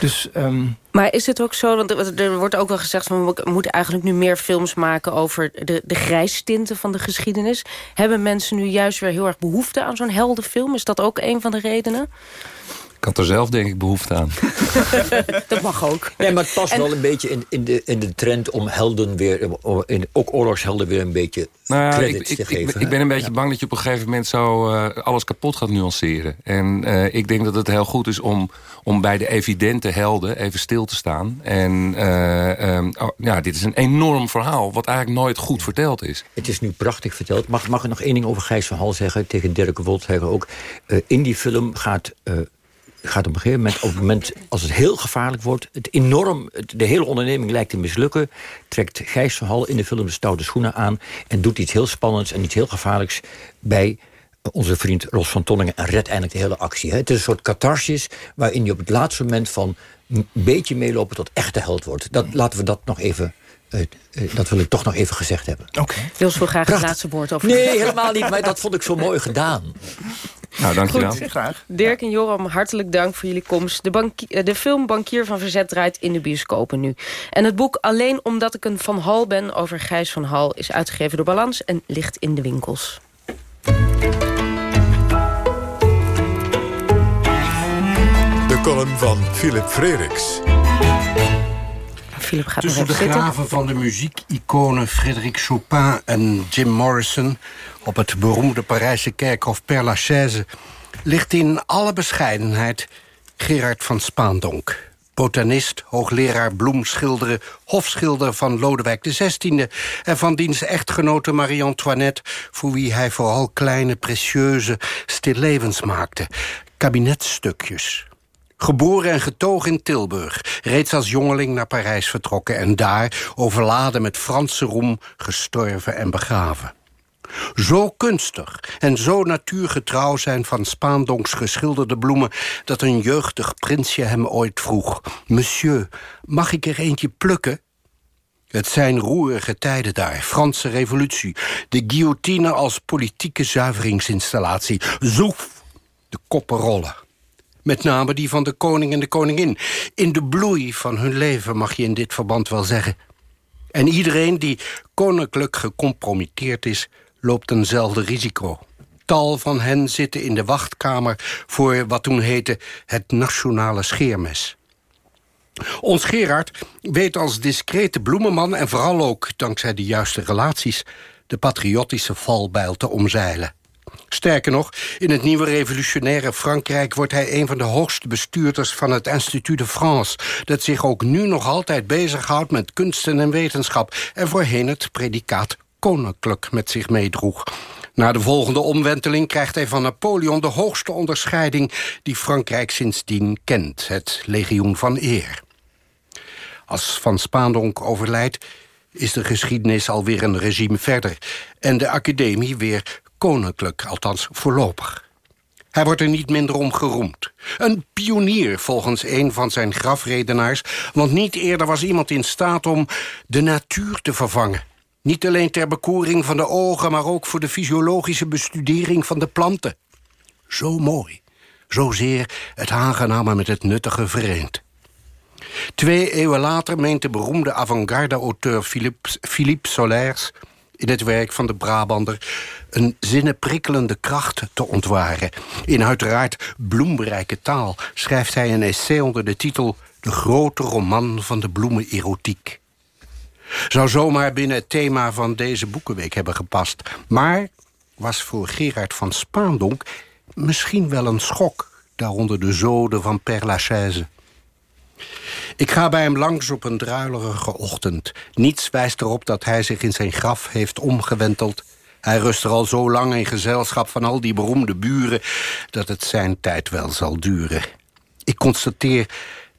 Dus ehm, Maar is het ook zo, want er wordt ook wel gezegd... van we moeten eigenlijk nu meer films maken over de, de grijstinten van de geschiedenis. Hebben mensen nu juist weer heel erg behoefte aan zo'n heldenfilm? Is dat ook een van de redenen? Ik had er zelf denk ik behoefte aan. dat mag ook. Nee, maar het past wel een beetje in, in, de, in de trend om helden weer... In, ook oorlogshelden weer een beetje nou, credits ik, te ik, geven. Ik, ik ben een beetje bang dat je op een gegeven moment zo uh, alles kapot gaat nuanceren. En uh, ik denk dat het heel goed is om, om bij de evidente helden even stil te staan. En uh, um, oh, ja, dit is een enorm verhaal wat eigenlijk nooit goed verteld is. Het is nu prachtig verteld. Mag, mag ik nog één ding over Gijs van Hal zeggen? Tegen Dirk Woltherger ook. in die film gaat gaat op een gegeven moment, op het moment als het heel gevaarlijk wordt... Het enorm, het, de hele onderneming lijkt te mislukken... trekt Gijs van Hal in de film de stoute schoenen aan... en doet iets heel spannends en iets heel gevaarlijks... bij onze vriend Ros van Tonningen en redt eindelijk de hele actie. Het is een soort catharsis waarin je op het laatste moment... van een beetje meelopen tot echte held wordt. Dat, laten we dat nog even uh, uh, dat wil ik toch nog even gezegd hebben. Oké. Okay. Wil graag het laatste woord over. Nee, helemaal niet, maar dat vond ik zo mooi gedaan. Nou, dankjewel. Goed, graag. Dirk en Joram, hartelijk dank voor jullie komst. De, bankier, de film Bankier van Verzet draait in de bioscopen nu. En het boek Alleen omdat ik een Van Hal ben over Gijs van Hal... is uitgegeven door Balans en ligt in de winkels. De column van Philip Frederiks. Philip gaat Tussen de graven van de muziekiconen Frédéric Chopin en Jim Morrison... op het beroemde Parijse kerkhof Père Lachaise... ligt in alle bescheidenheid Gerard van Spaandonk. Botanist, hoogleraar bloemschilderen, hofschilder van Lodewijk XVI... en van diens echtgenote Marie-Antoinette... voor wie hij vooral kleine, precieuze stillevens maakte. Kabinetstukjes, Geboren en getogen in Tilburg, reeds als jongeling naar Parijs vertrokken... en daar, overladen met Franse roem, gestorven en begraven. Zo kunstig en zo natuurgetrouw zijn van Spaandonks geschilderde bloemen... dat een jeugdig prinsje hem ooit vroeg... Monsieur, mag ik er eentje plukken? Het zijn roerige tijden daar, Franse revolutie... de guillotine als politieke zuiveringsinstallatie. Zoef, de koppen rollen. Met name die van de koning en de koningin. In de bloei van hun leven mag je in dit verband wel zeggen. En iedereen die koninklijk gecompromitteerd is... loopt eenzelfde risico. Tal van hen zitten in de wachtkamer... voor wat toen heette het nationale scheermes. Ons Gerard weet als discrete bloemenman... en vooral ook dankzij de juiste relaties... de patriotische valbijl te omzeilen. Sterker nog, in het nieuwe revolutionaire Frankrijk... wordt hij een van de hoogste bestuurders van het Institut de France... dat zich ook nu nog altijd bezighoudt met kunsten en wetenschap... en voorheen het predicaat koninklijk met zich meedroeg. Na de volgende omwenteling krijgt hij van Napoleon... de hoogste onderscheiding die Frankrijk sindsdien kent. Het Legioen van Eer. Als Van Spaandonk overlijdt is de geschiedenis alweer een regime verder... en de academie weer koninklijk, althans voorlopig. Hij wordt er niet minder om geroemd. Een pionier, volgens een van zijn grafredenaars... want niet eerder was iemand in staat om de natuur te vervangen. Niet alleen ter bekoring van de ogen... maar ook voor de fysiologische bestudering van de planten. Zo mooi, zozeer het aangename met het nuttige vereend. Twee eeuwen later meent de beroemde avant-garde-auteur Philippe, Philippe Solers in het werk van de Brabander een zinnenprikkelende kracht te ontwaren. In uiteraard bloemrijke taal schrijft hij een essay onder de titel... De grote roman van de bloemen-erotiek. Zou zomaar binnen het thema van deze boekenweek hebben gepast. Maar was voor Gerard van Spaandonk misschien wel een schok... daaronder de zoden van Père Lachaise. Ik ga bij hem langs op een druilerige ochtend. Niets wijst erop dat hij zich in zijn graf heeft omgewenteld. Hij rust er al zo lang in gezelschap van al die beroemde buren... dat het zijn tijd wel zal duren. Ik constateer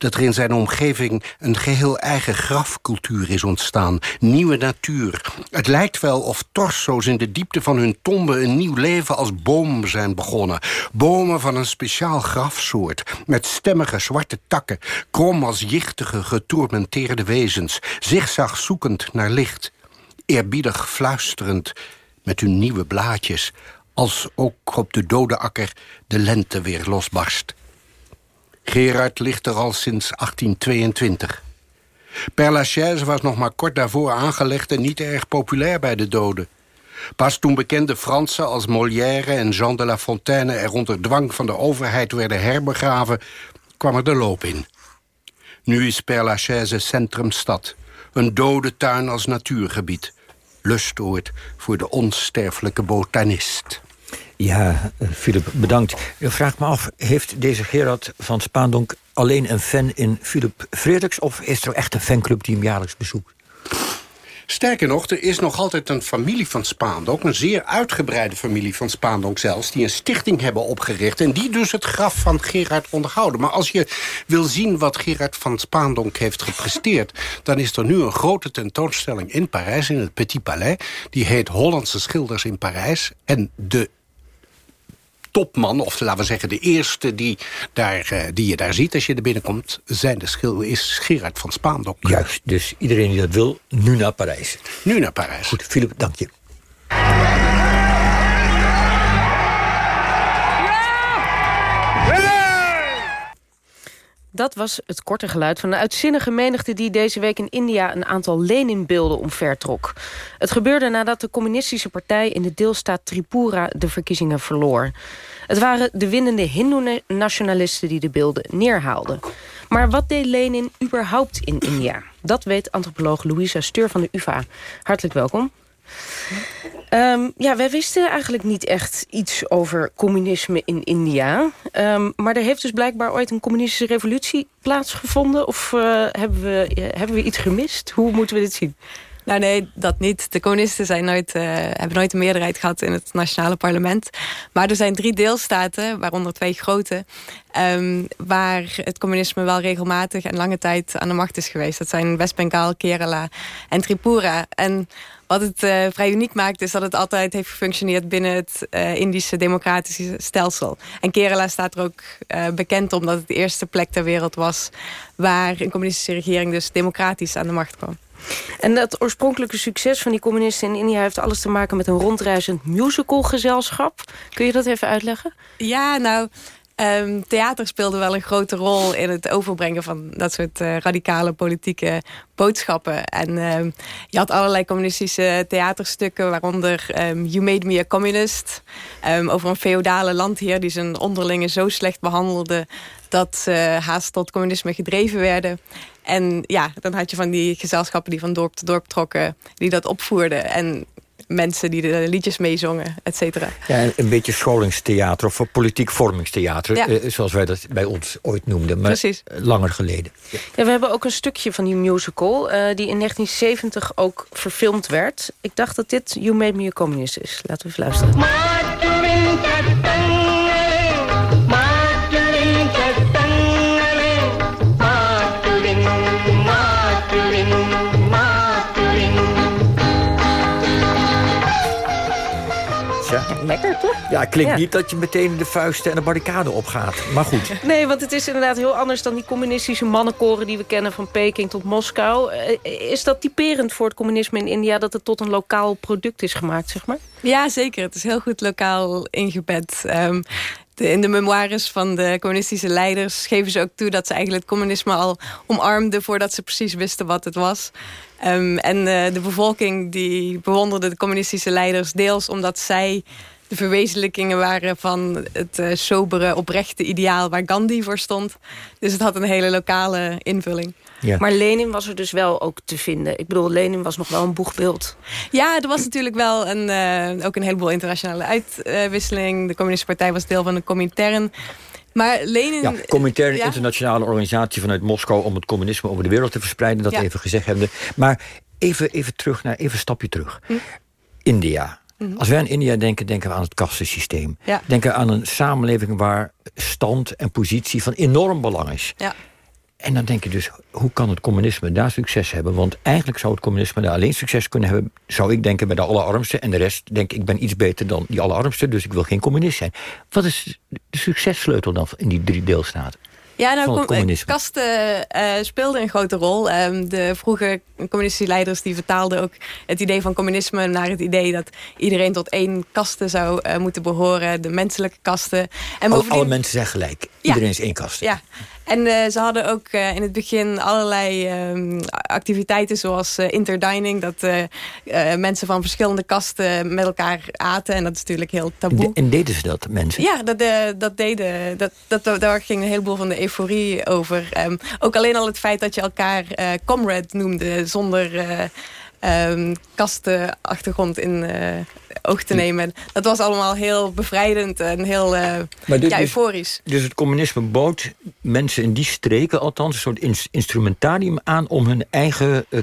dat er in zijn omgeving een geheel eigen grafcultuur is ontstaan. Nieuwe natuur. Het lijkt wel of torso's in de diepte van hun tombe... een nieuw leven als boom zijn begonnen. Bomen van een speciaal grafsoort. Met stemmige zwarte takken. Krom als jichtige, getormenteerde wezens. Zigzag zoekend naar licht. Eerbiedig fluisterend met hun nieuwe blaadjes... als ook op de dode akker de lente weer losbarst. Gerard ligt er al sinds 1822. Père Lachaise was nog maar kort daarvoor aangelegd... en niet erg populair bij de doden. Pas toen bekende Fransen als Molière en Jean de La Fontaine... er onder dwang van de overheid werden herbegraven, kwam er de loop in. Nu is Père Lachaise centrumstad. Een dode tuin als natuurgebied. Lustoord voor de onsterfelijke botanist. Ja, Philip, bedankt. Ik vraag me af, heeft deze Gerard van Spaandonk alleen een fan in Philip Frederiks... of is er echt een fanclub die hem jaarlijks bezoekt? Sterker nog, er is nog altijd een familie van Spaandonk... een zeer uitgebreide familie van Spaandonk zelfs... die een stichting hebben opgericht... en die dus het graf van Gerard onderhouden. Maar als je wil zien wat Gerard van Spaandonk heeft gepresteerd... dan is er nu een grote tentoonstelling in Parijs, in het Petit Palais. Die heet Hollandse Schilders in Parijs. En de topman, of laten we zeggen de eerste die, daar, uh, die je daar ziet als je er binnenkomt... Zijn de schil is Gerard van Spaandok. Juist, dus iedereen die dat wil, nu naar Parijs. Nu naar Parijs. Goed, Philip, dank je. Dat was het korte geluid van een uitzinnige menigte... die deze week in India een aantal Lenin-beelden omvertrok. Het gebeurde nadat de communistische partij in de deelstaat Tripura... de verkiezingen verloor. Het waren de winnende hindoe-nationalisten die de beelden neerhaalden. Maar wat deed Lenin überhaupt in India? Dat weet antropoloog Louisa Steur van de UvA. Hartelijk welkom. Um, ja, wij wisten eigenlijk niet echt iets over communisme in India. Um, maar er heeft dus blijkbaar ooit een communistische revolutie plaatsgevonden. Of uh, hebben, we, uh, hebben we iets gemist? Hoe moeten we dit zien? Nou nee, dat niet. De communisten zijn nooit, uh, hebben nooit een meerderheid gehad in het nationale parlement. Maar er zijn drie deelstaten, waaronder twee grote... Um, waar het communisme wel regelmatig en lange tijd aan de macht is geweest. Dat zijn West-Bengaal, Kerala en Tripura. En wat het uh, vrij uniek maakt is dat het altijd heeft gefunctioneerd binnen het uh, Indische democratische stelsel. En Kerala staat er ook bekend omdat het de eerste plek ter wereld was waar een communistische regering dus democratisch aan de macht kwam. En dat oorspronkelijke succes van die communisten in India... heeft alles te maken met een rondreizend musicalgezelschap. Kun je dat even uitleggen? Ja, nou... Um, theater speelde wel een grote rol in het overbrengen van dat soort uh, radicale politieke boodschappen. En um, je had allerlei communistische theaterstukken, waaronder um, You Made Me a Communist. over een feodale landheer die zijn onderlingen zo slecht behandelde dat ze haast tot communisme gedreven werden. En ja, dan had je van die gezelschappen die van dorp tot dorp trokken, die dat opvoerden. En mensen die de liedjes meezongen, et cetera. Ja, een beetje scholingstheater of politiek vormingstheater... Ja. Eh, zoals wij dat bij ons ooit noemden, maar Precies. langer geleden. Ja. ja. we hebben ook een stukje van die musical... Uh, die in 1970 ook verfilmd werd. Ik dacht dat dit You Made Me a Communist is. Laten we even luisteren. Lekker, toch? Ja, klinkt ja. niet dat je meteen de vuisten en de barricade opgaat. Maar goed. Nee, want het is inderdaad heel anders dan die communistische mannenkoren... die we kennen van Peking tot Moskou. Is dat typerend voor het communisme in India... dat het tot een lokaal product is gemaakt, zeg maar? Ja, zeker. Het is heel goed lokaal ingebed. Um, de, in de memoires van de communistische leiders geven ze ook toe... dat ze eigenlijk het communisme al omarmden... voordat ze precies wisten wat het was. Um, en uh, de bevolking die bewonderde de communistische leiders... deels omdat zij de verwezenlijkingen waren van het uh, sobere, oprechte ideaal waar Gandhi voor stond. Dus het had een hele lokale invulling. Ja. Maar Lenin was er dus wel ook te vinden. Ik bedoel, Lenin was nog wel een boegbeeld. Ja, er was natuurlijk wel een, uh, ook een heleboel internationale uitwisseling. De Communistische Partij was deel van de Comintern. Maar Lenin... Ja, Comintern, ja? internationale organisatie vanuit Moskou... om het communisme over de wereld te verspreiden, dat ja. even gezegd hebben. Maar even, even terug naar, even een stapje terug. Hm? India. Als wij aan India denken, denken we aan het kastensysteem. Ja. Denken aan een samenleving waar stand en positie van enorm belang is. Ja. En dan denk je dus, hoe kan het communisme daar succes hebben? Want eigenlijk zou het communisme daar alleen succes kunnen hebben... zou ik denken bij de allerarmsten. En de rest denk ik ben iets beter dan die allerarmsten... dus ik wil geen communist zijn. Wat is de successleutel dan in die drie deelstaten? Ja, nou, com kasten uh, speelden een grote rol. Um, de vroege communistische leiders die vertaalden ook het idee van communisme naar het idee dat iedereen tot één kaste zou uh, moeten behoren, de menselijke kasten. En bovendien... Alle mensen zijn gelijk. Iedereen ja. is één kaste. Ja. En uh, ze hadden ook uh, in het begin allerlei um, activiteiten zoals uh, interdining. Dat mensen van verschillende kasten met elkaar aten. En dat is natuurlijk heel taboe. En, en deden ze dat, mensen? Ja, dat, dat deden. Dat, dat, daar ging een heleboel van de euforie over. Um, ook alleen al het feit dat je elkaar comrade noemde zonder um, kastenachtergrond in uh, oog te nemen. Dat was allemaal heel bevrijdend en heel uh, ja, euforisch. Dus, dus het communisme bood mensen in die streken althans... een soort instrumentarium aan om hun eigen... Uh,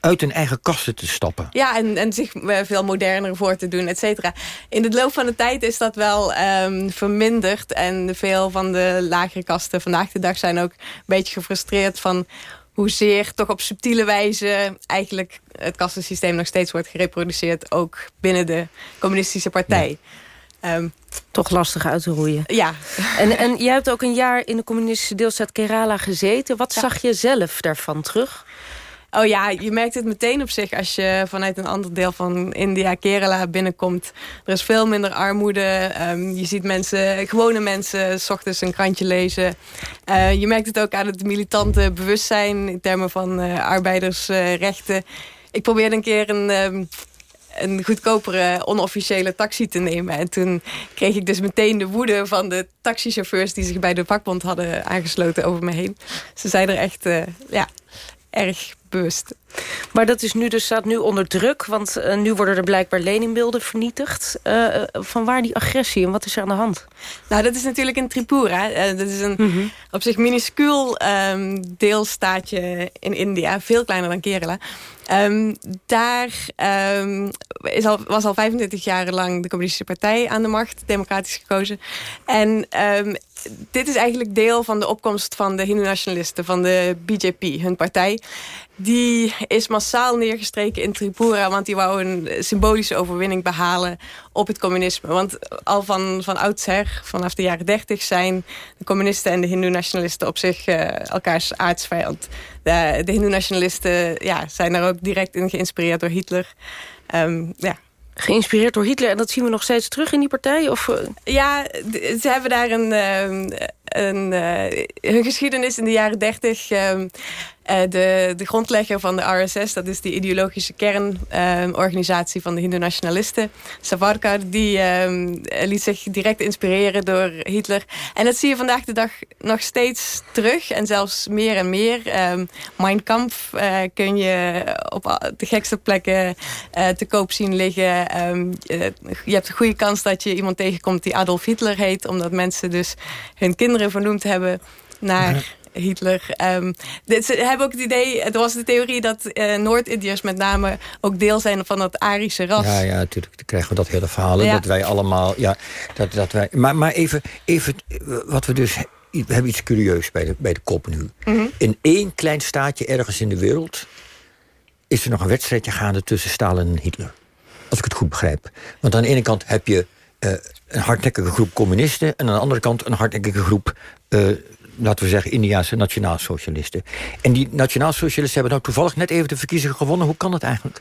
uit hun eigen kasten te stappen. Ja, en, en zich veel moderner voor te doen, et cetera. In de loop van de tijd is dat wel um, verminderd. En veel van de lagere kasten vandaag de dag zijn ook een beetje gefrustreerd van hoezeer toch op subtiele wijze eigenlijk het kastensysteem nog steeds wordt gereproduceerd. Ook binnen de communistische partij. Ehm, toch lastig uit te roeien. Ja. En, en jij hebt ook een jaar in de communistische deelstaat Kerala gezeten. Wat zag je zelf daarvan terug? Oh ja, je merkt het meteen op zich als je vanuit een ander deel van India, Kerala, binnenkomt. Er is veel minder armoede. Um, je ziet mensen, gewone mensen, s ochtends een krantje lezen. Uh, je merkt het ook aan het militante bewustzijn in termen van uh, arbeidersrechten. ik probeerde een keer een... Um, een goedkopere onofficiële taxi te nemen. En toen kreeg ik dus meteen de woede van de taxichauffeurs... die zich bij de vakbond hadden aangesloten over me heen. Ze zeiden er echt, uh, ja, erg bewust. Maar dat is nu dus, staat nu onder druk, want uh, nu worden er blijkbaar leningbeelden vernietigd. Uh, van waar die agressie en wat is er aan de hand? Nou, dat is natuurlijk in Tripura. Uh, dat is een mm -hmm. op zich minuscuul um, deelstaatje in India. Veel kleiner dan Kerala. Um, daar um, is al, was al 25 jaar lang de communistische partij aan de macht, democratisch gekozen. En dit is eigenlijk deel van de opkomst van de hindoe-nationalisten, van de BJP, hun partij. Die is massaal neergestreken in Tripura, want die wou een symbolische overwinning behalen op het communisme. Want al van, van oudsher, vanaf de jaren dertig, zijn de communisten en de hindoe-nationalisten op zich uh, elkaars aardsvijand. De, de hindoe-nationalisten ja, zijn daar ook direct in geïnspireerd door Hitler. Um, ja, Geïnspireerd door Hitler. En dat zien we nog steeds terug in die partij? Of? Eh? Ja, ze hebben daar een, ehm, uh, hun geschiedenis in de jaren dertig... Um, de, de grondlegger van de RSS, dat is de ideologische kernorganisatie van de Hindoe-nationalisten, Savarkar, die um, liet zich direct inspireren door Hitler. En dat zie je vandaag de dag nog steeds terug en zelfs meer en meer. Mein Kampf uh, kun je op de gekste plekken te koop zien liggen. Um, je hebt een goede kans dat je iemand tegenkomt die Adolf Hitler heet, omdat mensen dus hun kinderen vernoemd hebben naar... Hitler. Um, dit, ze hebben ook het idee, het was de theorie dat uh, Noord-Indiërs met name ook deel zijn van het Arische ras. Ja, ja, natuurlijk. Dan krijgen we dat hele verhaal. Ja. Dat wij allemaal, ja, dat, dat wij, maar, maar even, even, wat we dus, we hebben iets curieus bij de, bij de kop nu. Mm -hmm. In één klein staatje ergens in de wereld is er nog een wedstrijdje gaande tussen Stalin en Hitler. Als ik het goed begrijp. Want aan de ene kant heb je uh, een hardnekkige groep communisten... en aan de andere kant een hardnekkige groep uh, laten we zeggen, Indiaanse nationaalsocialisten. En die nationaalsocialisten hebben nou toevallig net even de verkiezingen gewonnen. Hoe kan dat eigenlijk?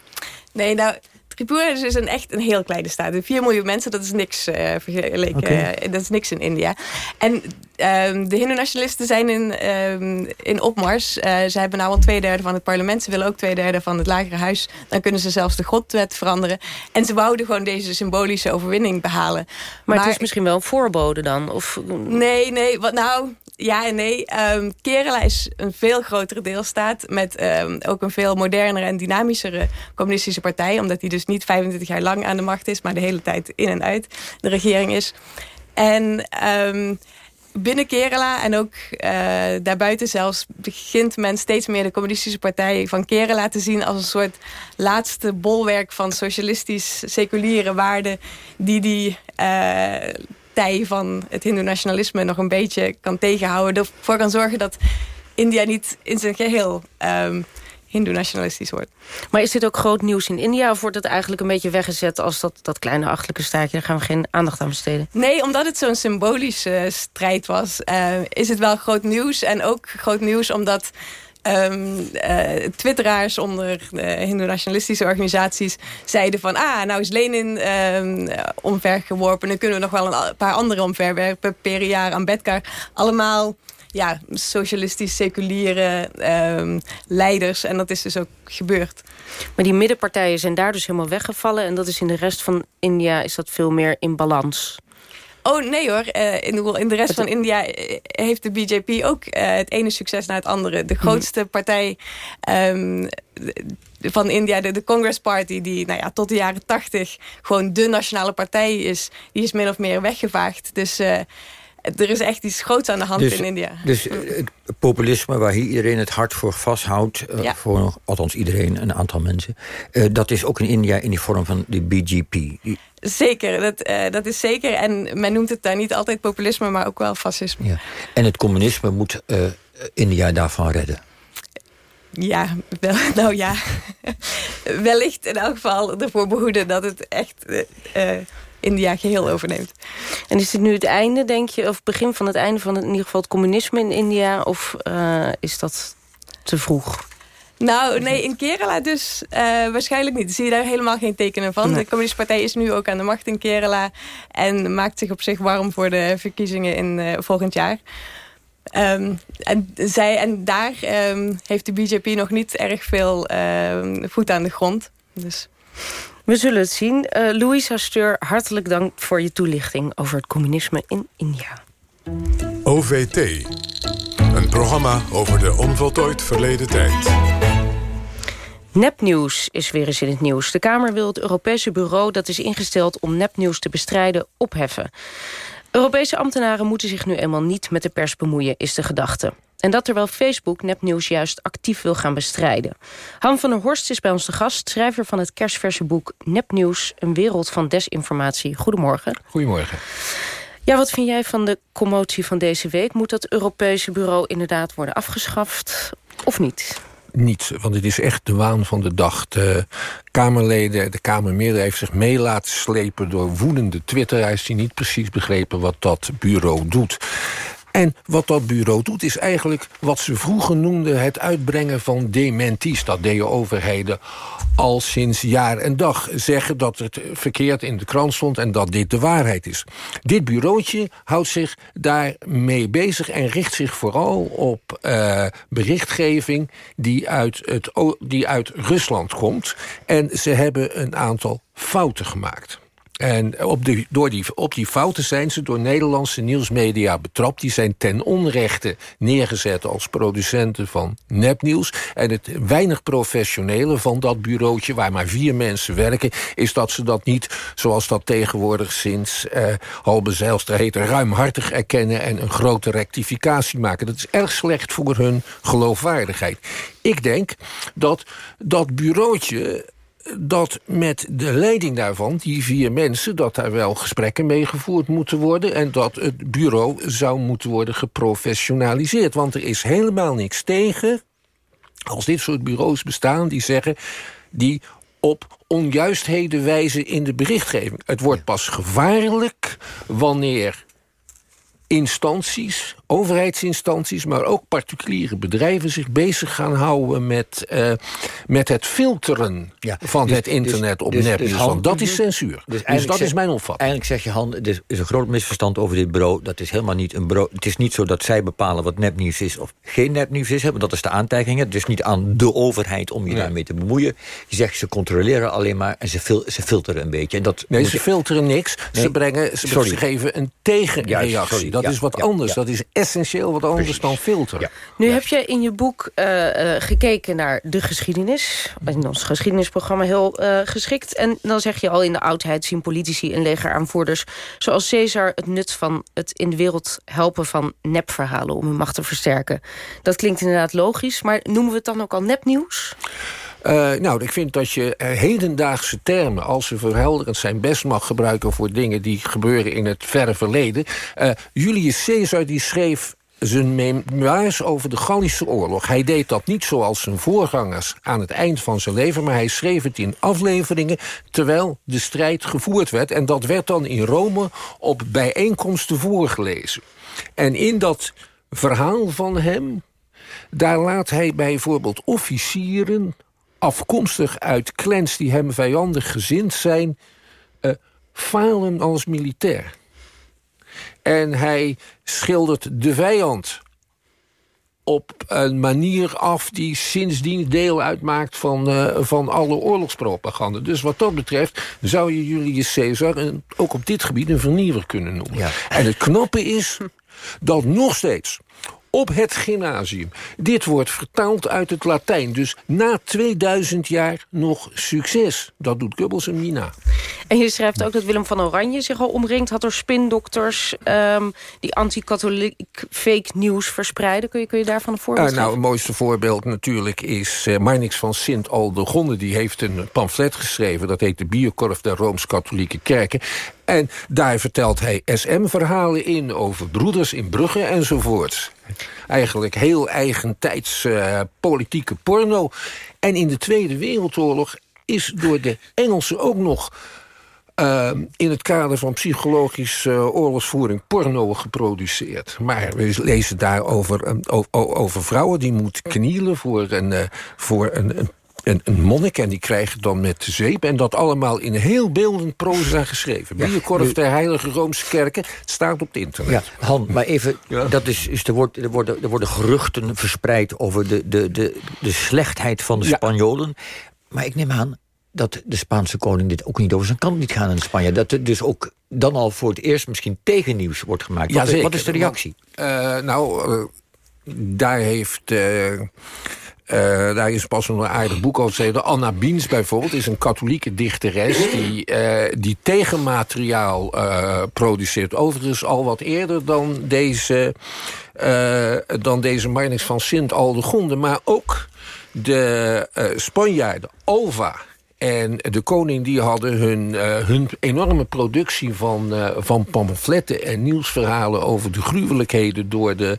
Nee, nou, Tripura is dus een, echt een heel kleine staat. 4 miljoen mensen, dat is niks uh, vergeleken. Okay. Uh, dat is niks in India. En um, de Hindoe-nationalisten zijn in, um, in opmars. Uh, ze hebben nou al twee derde van het parlement. Ze willen ook twee derde van het lagere huis. Dan kunnen ze zelfs de grondwet veranderen. En ze wouden gewoon deze symbolische overwinning behalen. Maar, maar het is misschien wel een voorbode dan? Of... Nee, nee. Wat nou ja en nee. Um, Kerala is een veel grotere deelstaat... met um, ook een veel modernere en dynamischere communistische partij... omdat die dus niet 25 jaar lang aan de macht is... maar de hele tijd in en uit de regering is. En um, binnen Kerala en ook uh, daarbuiten zelfs... begint men steeds meer de communistische partij van Kerala te zien... als een soort laatste bolwerk van socialistisch seculiere waarden... die die... Uh, tij van het hindoe-nationalisme nog een beetje kan tegenhouden. Ervoor kan zorgen dat India niet in zijn geheel um, hindoe-nationalistisch wordt. Maar is dit ook groot nieuws in India? Of wordt het eigenlijk een beetje weggezet als dat, dat kleine achtelijke staatje? Daar gaan we geen aandacht aan besteden. Nee, omdat het zo'n symbolische strijd was... Uh, is het wel groot nieuws. En ook groot nieuws omdat um, uh, twitteraars onder de hindoe-nationalistische organisaties zeiden van... ah, nou is Lenin um, omvergeworpen. Dan kunnen we nog wel een paar andere omverwerpen. Periaar, Ambedkar. Allemaal ja, socialistisch seculiere ehm, leiders. En dat is dus ook gebeurd. Maar die middenpartijen zijn daar dus helemaal weggevallen... en dat is in de rest van India is dat veel meer in balans. Oh, nee hoor. Uh, in, in, de rest van India eh, heeft de BJP ook uh, het ene succes na het andere. De grootste mm. partij um, van India, de, de, Congress Party... die nou ja, tot de jaren tachtig gewoon de nationale partij is... die is min of meer weggevaagd. Dus... Uh, er is echt iets groots aan de hand dus, in India. Dus het populisme waar iedereen het hart voor vasthoudt... Uh, ja. voor althans iedereen, een aantal mensen... Uh, dat is ook in India in die vorm van de BGP. Zeker, dat, uh, dat is zeker. En men noemt het daar niet altijd populisme, maar ook wel fascisme. Ja. En het communisme moet India daarvan redden. Ja, wel, nou ja. Wellicht in elk geval ervoor behoeden dat het echt India geheel overneemt. En is dit nu het einde, denk je, of begin van het einde van het, in ieder geval het communisme in India? Of uh, is dat te vroeg? Nou, nee, in Kerala dus uh, waarschijnlijk niet. Zie je daar helemaal geen tekenen van. Nee. De Communistische Partij is nu ook aan de macht in Kerala... en maakt zich op zich warm voor de verkiezingen in uh, volgend jaar. Um, en, zij, en daar um, heeft de BJP nog niet erg veel uh, voet aan de grond. Dus... We zullen het zien. Uh, hartelijk dank voor je toelichting over het communisme in India. OVT, een programma over de onvoltooid verleden tijd. Nepnieuws is weer eens in het nieuws. De Kamer wil het Europese bureau dat is ingesteld om nepnieuws te bestrijden opheffen. Europese ambtenaren moeten zich nu eenmaal niet met de pers bemoeien, is de gedachte. En dat terwijl Facebook nepnieuws juist actief wil gaan bestrijden. Han van der Horst is bij ons de gast, schrijver van het kerstverse boek Nepnieuws, een wereld van desinformatie. Goedemorgen. Goedemorgen. Ja, wat vind jij van de commotie van deze week? Moet dat Europese bureau inderdaad worden afgeschaft of niet? niet, want het is echt de waan van de dag. De Kamerleden, de Kamermeerderheid heeft zich mee laten slepen... door woedende twitteraars die niet precies begrepen wat dat bureau doet. En wat dat bureau doet is eigenlijk wat ze vroeger noemden... het uitbrengen van dementies. Dat deden overheden al sinds jaar en dag. Zeggen dat het verkeerd in de krant stond en dat dit de waarheid is. Dit bureautje houdt zich daarmee bezig... en richt zich vooral op uh, berichtgeving die uit, het, die uit Rusland komt. En ze hebben een aantal fouten gemaakt. En op die, door die, op die fouten zijn ze door Nederlandse nieuwsmedia betrapt. Die zijn ten onrechte neergezet als producenten van nepnieuws. En het weinig professionele van dat bureautje... waar maar vier mensen werken... is dat ze dat niet, zoals dat tegenwoordig sinds uh, Halbe Zijlstra heet... ruimhartig erkennen en een grote rectificatie maken. Dat is erg slecht voor hun geloofwaardigheid. Ik denk dat dat bureautje dat met de leiding daarvan, die vier mensen... dat daar wel gesprekken mee gevoerd moeten worden... en dat het bureau zou moeten worden geprofessionaliseerd. Want er is helemaal niks tegen als dit soort bureaus bestaan... die zeggen, die op onjuistheden wijzen in de berichtgeving. Het wordt pas gevaarlijk wanneer instanties, overheidsinstanties... maar ook particuliere bedrijven zich bezig gaan houden... met, uh, met het filteren ja, van dus, het internet dus, op dus, nepnieuws. Dus, want dat is censuur. Dus, dat zeg, is mijn opvatting. Eigenlijk zeg je, Han, er is een groot misverstand over dit bureau. Dat is helemaal niet een bureau. Het is niet zo dat zij bepalen wat nepnieuws is of geen nepnieuws is. Want dat is de aantijging. Het is niet aan de overheid om je daarmee te bemoeien. Je zegt, ze controleren alleen maar en ze, fil ze filteren een beetje. En dat nee, ze filteren niks. Nee, ze, brengen, ze, ze geven een tegenreactie. Dat is wat anders. Dat is essentieel wat anders dan filteren. Nu heb je in je boek uh, uh, gekeken naar de geschiedenis. In ons geschiedenisprogramma heel uh, geschikt. En dan zeg je al in de oudheid zien politici en legeraanvoerders... zoals Caesar het nut van het in de wereld helpen van nepverhalen... om hun macht te versterken. Dat klinkt inderdaad logisch, maar noemen we het dan ook al nepnieuws? Uh, nou, ik vind dat je hedendaagse termen... als ze verhelderend zijn best mag gebruiken... voor dingen die gebeuren in het verre verleden. Uh, Julius Caesar die schreef zijn memoires over de Gallische oorlog. Hij deed dat niet zoals zijn voorgangers aan het eind van zijn leven... maar hij schreef het in afleveringen terwijl de strijd gevoerd werd. En dat werd dan in Rome op bijeenkomsten voorgelezen. En in dat verhaal van hem... daar laat hij bijvoorbeeld officieren afkomstig uit clans die hem vijandig gezind zijn... Uh, falen als militair. En hij schildert de vijand op een manier af die sindsdien deel uitmaakt van, uh, van alle oorlogspropaganda. Dus wat dat betreft zou je Julius Caesar een, ook op dit gebied een vernieuwer kunnen noemen. Ja. En het knappe is dat nog steeds op het gymnasium. Dit wordt vertaald uit het Latijn. Dus na 2000 jaar nog succes. Dat doet Gubbels en Mina. En je schrijft ook dat Willem van Oranje zich al omringd had... door spindokters um, die anti-katholiek fake nieuws verspreiden. Kun je, kun je daarvan een voorbeeld uh, Nou, het mooiste voorbeeld natuurlijk is uh, Marnix van Sint-Aldegonde. Die heeft een pamflet geschreven. Dat heet de Bierkorf der Rooms-Katholieke Kerken. En daar vertelt hij SM-verhalen in over broeders in Brugge enzovoorts. Eigenlijk heel eigentijds uh, politieke porno. En in de Tweede Wereldoorlog is door de Engelsen ook nog... Uh, in het kader van psychologische uh, oorlogsvoering porno geproduceerd. Maar we lezen daar over, um, over vrouwen die moeten knielen voor een, uh, voor een, een een, een monnik en die krijgen dan met zeep. En dat allemaal in heel beeldend proza geschreven. Ja, Bierkorf der Heilige Roomse Kerken staat op het internet. Ja, Han, maar even, dat is, is, er, wordt, er, worden, er worden geruchten verspreid... over de, de, de, de slechtheid van de Spanjolen. Maar ik neem aan dat de Spaanse koning dit ook niet over zijn kant niet gaan in Spanje. Dat er dus ook dan al voor het eerst misschien tegennieuws wordt gemaakt. Wat, wat is de reactie? Uh, nou, uh, daar heeft... Uh, uh, daar is pas een aardig boek over geschreven. Anna Biens bijvoorbeeld is een katholieke dichteres... die, die tegenmateriaal produceert. Overigens al wat eerder dan deze, dan deze Marnix van Sint-Aldegonde. Maar ook de Spanjaarden, Alva en de koning die hadden hun, uh, hun enorme productie van, uh, van pamfletten en nieuwsverhalen... over de gruwelijkheden door de,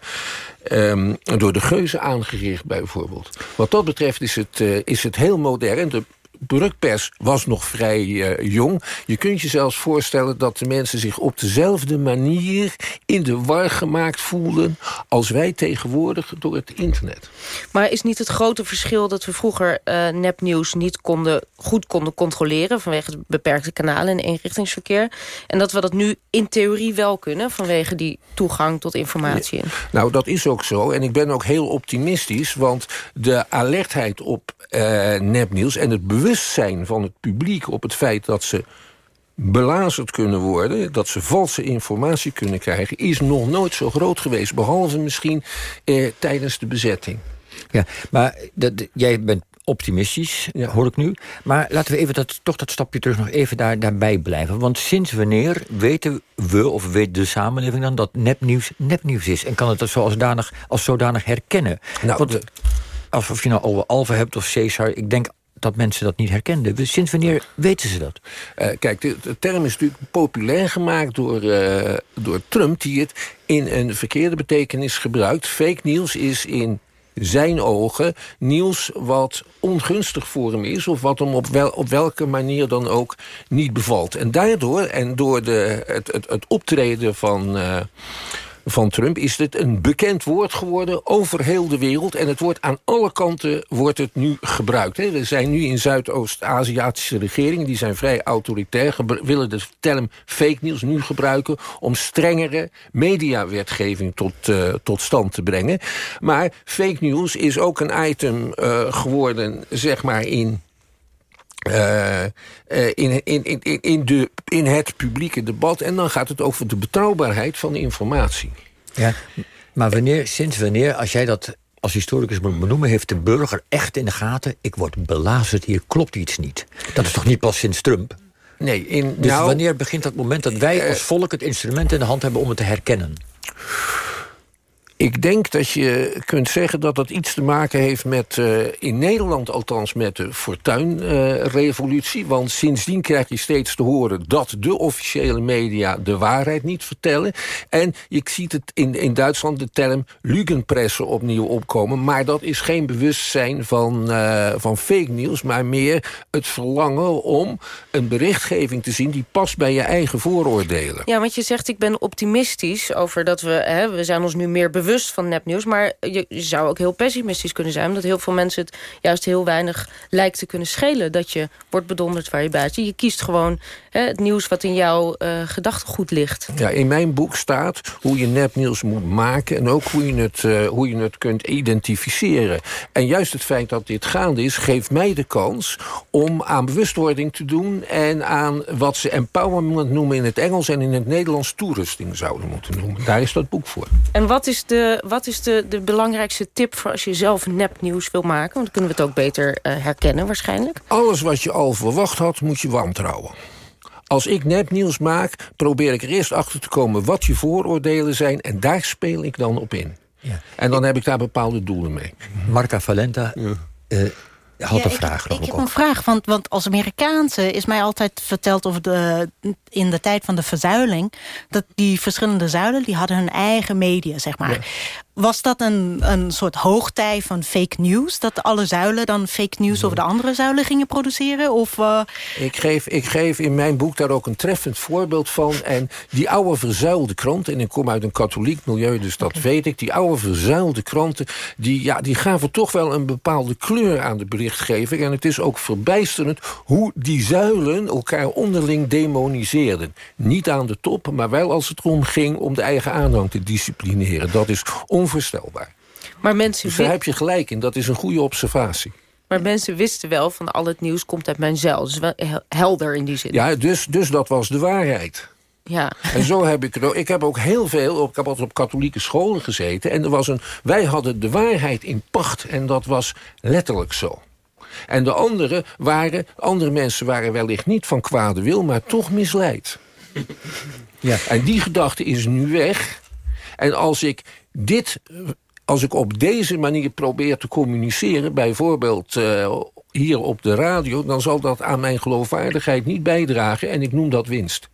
um, door de geuzen aangericht bijvoorbeeld. Wat dat betreft is het, uh, is het heel modern. De drukpers was nog vrij uh, jong. Je kunt je zelfs voorstellen dat de mensen zich op dezelfde manier... in de war gemaakt voelden als wij tegenwoordig door het internet. Maar is niet het grote verschil dat we vroeger uh, nepnieuws niet konden, goed konden controleren... vanwege de beperkte kanalen en eenrichtingsverkeer... en dat we dat nu in theorie wel kunnen vanwege die toegang tot informatie? Ja. Nou, dat is ook zo. En ik ben ook heel optimistisch, want de alertheid op uh, nepnieuws... en het bewustzijn van het publiek op het feit dat ze belazerd kunnen worden... dat ze valse informatie kunnen krijgen... is nog nooit zo groot geweest. Behalve misschien eh, tijdens de bezetting. Ja, maar dat, jij bent optimistisch, ja. hoor ik nu. Maar laten we even dat, toch dat stapje terug nog even daar, daarbij blijven. Want sinds wanneer weten we, of weet de samenleving dan... dat nepnieuws nepnieuws is? En kan het dat zoals danig, als zodanig herkennen? Nou, Want, de... Of je nou over Alva hebt of Caesar... ik denk dat mensen dat niet herkenden. Sinds wanneer weten ze dat? Uh, kijk, de, de, term is natuurlijk populair gemaakt door, uh, door Trump... die het in een verkeerde betekenis gebruikt. Fake news is in zijn ogen nieuws wat ongunstig voor hem is... of wat hem op, wel, op welke manier dan ook niet bevalt. En daardoor, en door de, het, het, het optreden van... Uh, van Trump is dit een bekend woord geworden over heel de wereld. En het wordt aan alle kanten wordt het nu gebruikt. Hè. Er zijn nu in Zuidoost-Aziatische regeringen... die zijn vrij autoritair, willen de term fake news nu gebruiken... om strengere mediawetgeving tot, uh, tot stand te brengen. Maar fake news is ook een item uh, geworden, zeg maar, in uh, uh, in, in, in, in, de, in het publieke debat. En dan gaat het over de betrouwbaarheid van de informatie. Ja, maar wanneer, sinds wanneer, als jij dat als historicus moet benoemen... heeft de burger echt in de gaten... ik word belazerd, hier klopt iets niet. Dat is toch niet pas sinds Trump? Nee, in, dus nou, wanneer begint dat moment dat wij als volk het instrument in de hand hebben... om het te herkennen? Ik denk dat je kunt zeggen dat dat iets te maken heeft met... Uh, in Nederland althans met de fortuinrevolutie. Want sindsdien krijg je steeds te horen... dat de officiële media de waarheid niet vertellen. En je ziet het in, in Duitsland de term Lügenpresse opnieuw opkomen. Maar dat is geen bewustzijn van, uh, van fake news... maar meer het verlangen om een berichtgeving te zien... die past bij je eigen vooroordelen. Ja, want je zegt ik ben optimistisch over dat we... Hè, we zijn ons nu meer bewust bewust van nepnieuws. Maar je, je zou ook heel pessimistisch kunnen zijn. Omdat heel veel mensen het juist heel weinig lijkt te kunnen schelen. Dat je wordt bedonderd waar je bij zit. Je kiest gewoon hè, het nieuws wat in jouw uh, gedachtegoed ligt. Ja, in mijn boek staat hoe je nepnieuws moet maken... en ook hoe je het, uh, hoe je het kunt identificeren. En juist het feit dat dit gaande is... geeft mij de kans om aan bewustwording te doen... en aan wat ze empowerment noemen in het Engels... en in het Nederlands toerusting zouden moeten noemen. Daar is dat boek voor. En wat is de, wat is de, de belangrijkste tip voor als je zelf nepnieuws wil maken? Want dan kunnen we het ook beter uh, herkennen waarschijnlijk. Alles wat je al verwacht had, moet je wantrouwen. Als ik nepnieuws maak, probeer ik er eerst achter te komen... wat je vooroordelen zijn en daar speel ik dan op in. Ja. En dan heb ik daar bepaalde doelen mee. Marta Valenta... Ja. Uh, had ja, een vraag. Ik, ik heb een vraag, want, want als Amerikaanse is mij altijd verteld over de, in de tijd van de verzuiling, dat die verschillende zuilen, die hadden hun eigen media, zeg maar. Was dat een, een soort hoogtij van fake news? Dat alle zuilen dan fake news over de andere zuilen gingen produceren? Of, uh... ik, geef, ik geef in mijn boek daar ook een treffend voorbeeld van. En die oude verzuilde kranten... en ik kom uit een katholiek milieu, dus dat okay. weet ik... die oude verzuilde kranten... Die, ja, die gaven toch wel een bepaalde kleur aan de berichtgeving. En het is ook verbijsterend hoe die zuilen elkaar onderling demoniseerden. Niet aan de top, maar wel als het erom ging... om de eigen aanhang te disciplineren. Dat is onvoorstelbaar. Maar mensen dus daar heb je gelijk in, dat is een goede observatie. Maar mensen wisten wel van al het nieuws komt uit mijn zeil. Dus wel helder in die zin. Ja, dus, dus dat was de waarheid. Ja. En zo heb ik het ook. Ik heb ook heel veel, ik heb altijd op katholieke scholen gezeten. En er was een, wij hadden de waarheid in pacht. En dat was letterlijk zo. En de andere, waren, andere mensen waren wellicht niet van kwade wil, maar toch misleid. Ja. En die gedachte is nu weg. En als ik dit, als ik op deze manier probeer te communiceren... bijvoorbeeld uh, hier op de radio... dan zal dat aan mijn geloofwaardigheid niet bijdragen. En ik noem dat winst.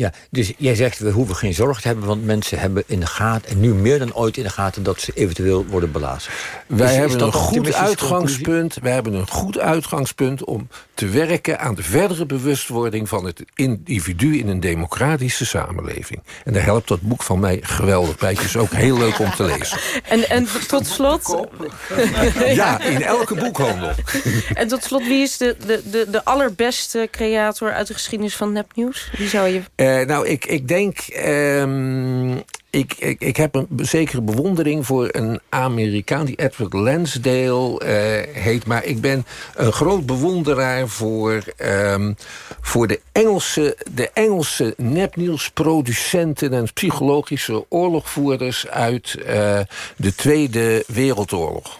Ja, dus jij zegt we hoeven geen zorg te hebben... want mensen hebben in de gaten, en nu meer dan ooit in de gaten... dat ze eventueel worden belazen. Wij dus hebben een goed uitgangspunt. Wij hebben een goed uitgangspunt om te werken... aan de verdere bewustwording van het individu... in een democratische samenleving. En daar helpt dat boek van mij geweldig bij. Het is ook heel leuk om te lezen. En, en tot slot... ja, in elke boekhandel. En tot slot, wie is de, de, de, de allerbeste creator... uit de geschiedenis van nepnieuws? Wie zou je... Uh, nou, ik, ik denk... Um, ik, ik, ik heb een zekere bewondering voor een Amerikaan... die Edward Lansdale uh, heet. Maar ik ben een groot bewonderaar voor, um, voor de Engelse, de Engelse nepnieuwsproducenten... en psychologische oorlogvoerders uit uh, de Tweede Wereldoorlog.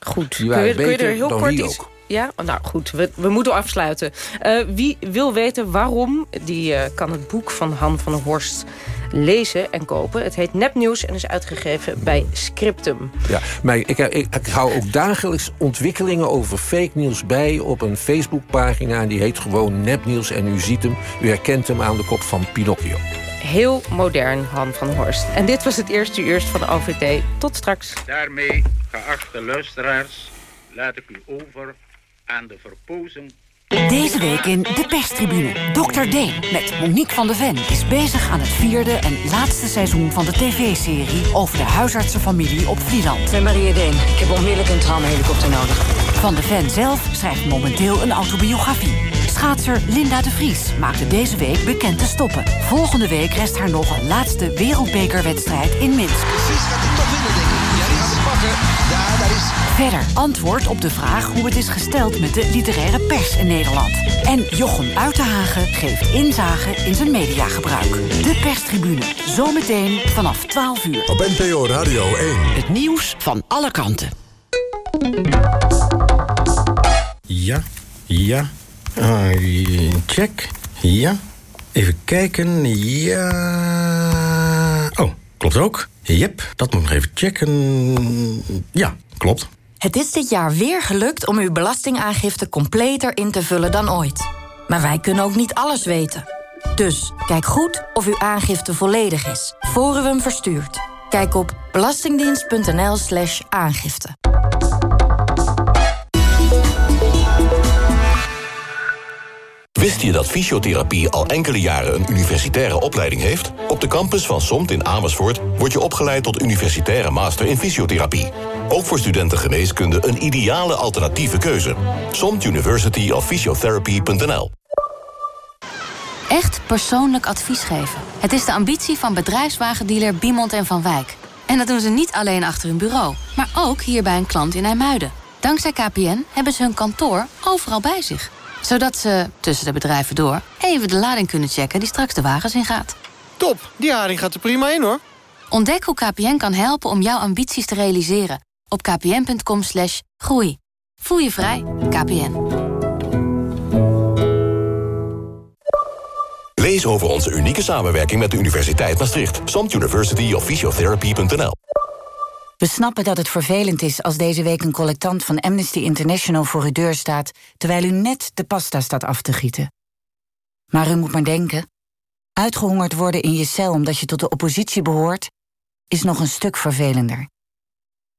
Goed, kun je, kun je er heel kort iets... Ja, nou goed, we, we moeten afsluiten. Uh, wie wil weten waarom, die uh, kan het boek van Han van der Horst lezen en kopen. Het heet Nepnieuws en is uitgegeven bij Scriptum. Ja, maar ik, ik, ik hou ook dagelijks ontwikkelingen over fake nieuws bij... op een Facebookpagina en die heet gewoon Nepnieuws. En u ziet hem, u herkent hem aan de kop van Pinocchio. Heel modern, Han van Horst. En dit was het eerste uur van de OVT. Tot straks. Daarmee, geachte luisteraars, laat ik u over aan de verpozen... Deze week in de perstribune. Dr. Deen met Monique van de Ven is bezig aan het vierde en laatste seizoen van de tv-serie over de huisartsenfamilie op Vlieland. Ik ben Maria Deen. Ik heb onmiddellijk een tramhelikopter nodig. Van de Ven zelf schrijft momenteel een autobiografie. Schaatser Linda de Vries maakte deze week bekend te stoppen. Volgende week rest haar nog een laatste wereldbekerwedstrijd in Minsk. Precies, Verder antwoord op de vraag hoe het is gesteld met de literaire pers in Nederland. En Jochem Uitenhagen geeft inzage in zijn mediagebruik. De perstribune, zometeen vanaf 12 uur. Op NPO Radio 1. Het nieuws van alle kanten. Ja, ja, uh, check, ja. Even kijken, ja... Oh, klopt ook. Yep, dat moet ik nog even checken. Ja, klopt. Het is dit jaar weer gelukt om uw belastingaangifte completer in te vullen dan ooit. Maar wij kunnen ook niet alles weten. Dus kijk goed of uw aangifte volledig is, voor u hem verstuurt. Kijk op belastingdienst.nl slash aangifte. Wist je dat fysiotherapie al enkele jaren een universitaire opleiding heeft? Op de campus van SOMT in Amersfoort word je opgeleid tot universitaire master in fysiotherapie. Ook voor studenten geneeskunde een ideale alternatieve keuze. SOMT University of Physiotherapy.nl Echt persoonlijk advies geven. Het is de ambitie van bedrijfswagendealer Biemond en Van Wijk. En dat doen ze niet alleen achter hun bureau, maar ook hier bij een klant in IJmuiden. Dankzij KPN hebben ze hun kantoor overal bij zich. Zodat ze, tussen de bedrijven door, even de lading kunnen checken die straks de wagens ingaat. Top, die haring gaat er prima in hoor. Ontdek hoe KPN kan helpen om jouw ambities te realiseren. Op kpn.com slash groei. Voel je vrij, KPN. Lees over onze unieke samenwerking met de Universiteit Maastricht. Samt University of Physiotherapy.nl We snappen dat het vervelend is als deze week een collectant van Amnesty International voor uw deur staat, terwijl u net de pasta staat af te gieten. Maar u moet maar denken, uitgehongerd worden in je cel omdat je tot de oppositie behoort, is nog een stuk vervelender.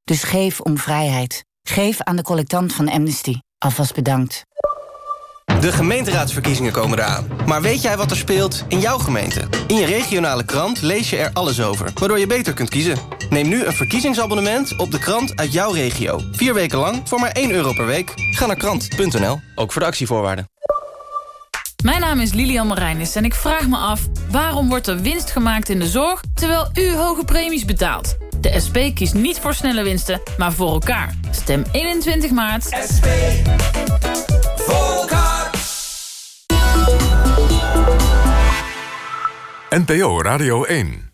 Dus geef om vrijheid. Geef aan de collectant van Amnesty. Alvast bedankt. De gemeenteraadsverkiezingen komen eraan. Maar weet jij wat er speelt in jouw gemeente? In je regionale krant lees je er alles over, waardoor je beter kunt kiezen. Neem nu een verkiezingsabonnement op de krant uit jouw regio. Vier weken lang voor maar 1 euro per week. Ga naar krant.nl, ook voor de actievoorwaarden. Mijn naam is Lilian Marijnis en ik vraag me af... waarom wordt er winst gemaakt in de zorg... terwijl u hoge premies betaalt? De SP kiest niet voor snelle winsten, maar voor elkaar. Stem 21 maart. SP. NPO Radio 1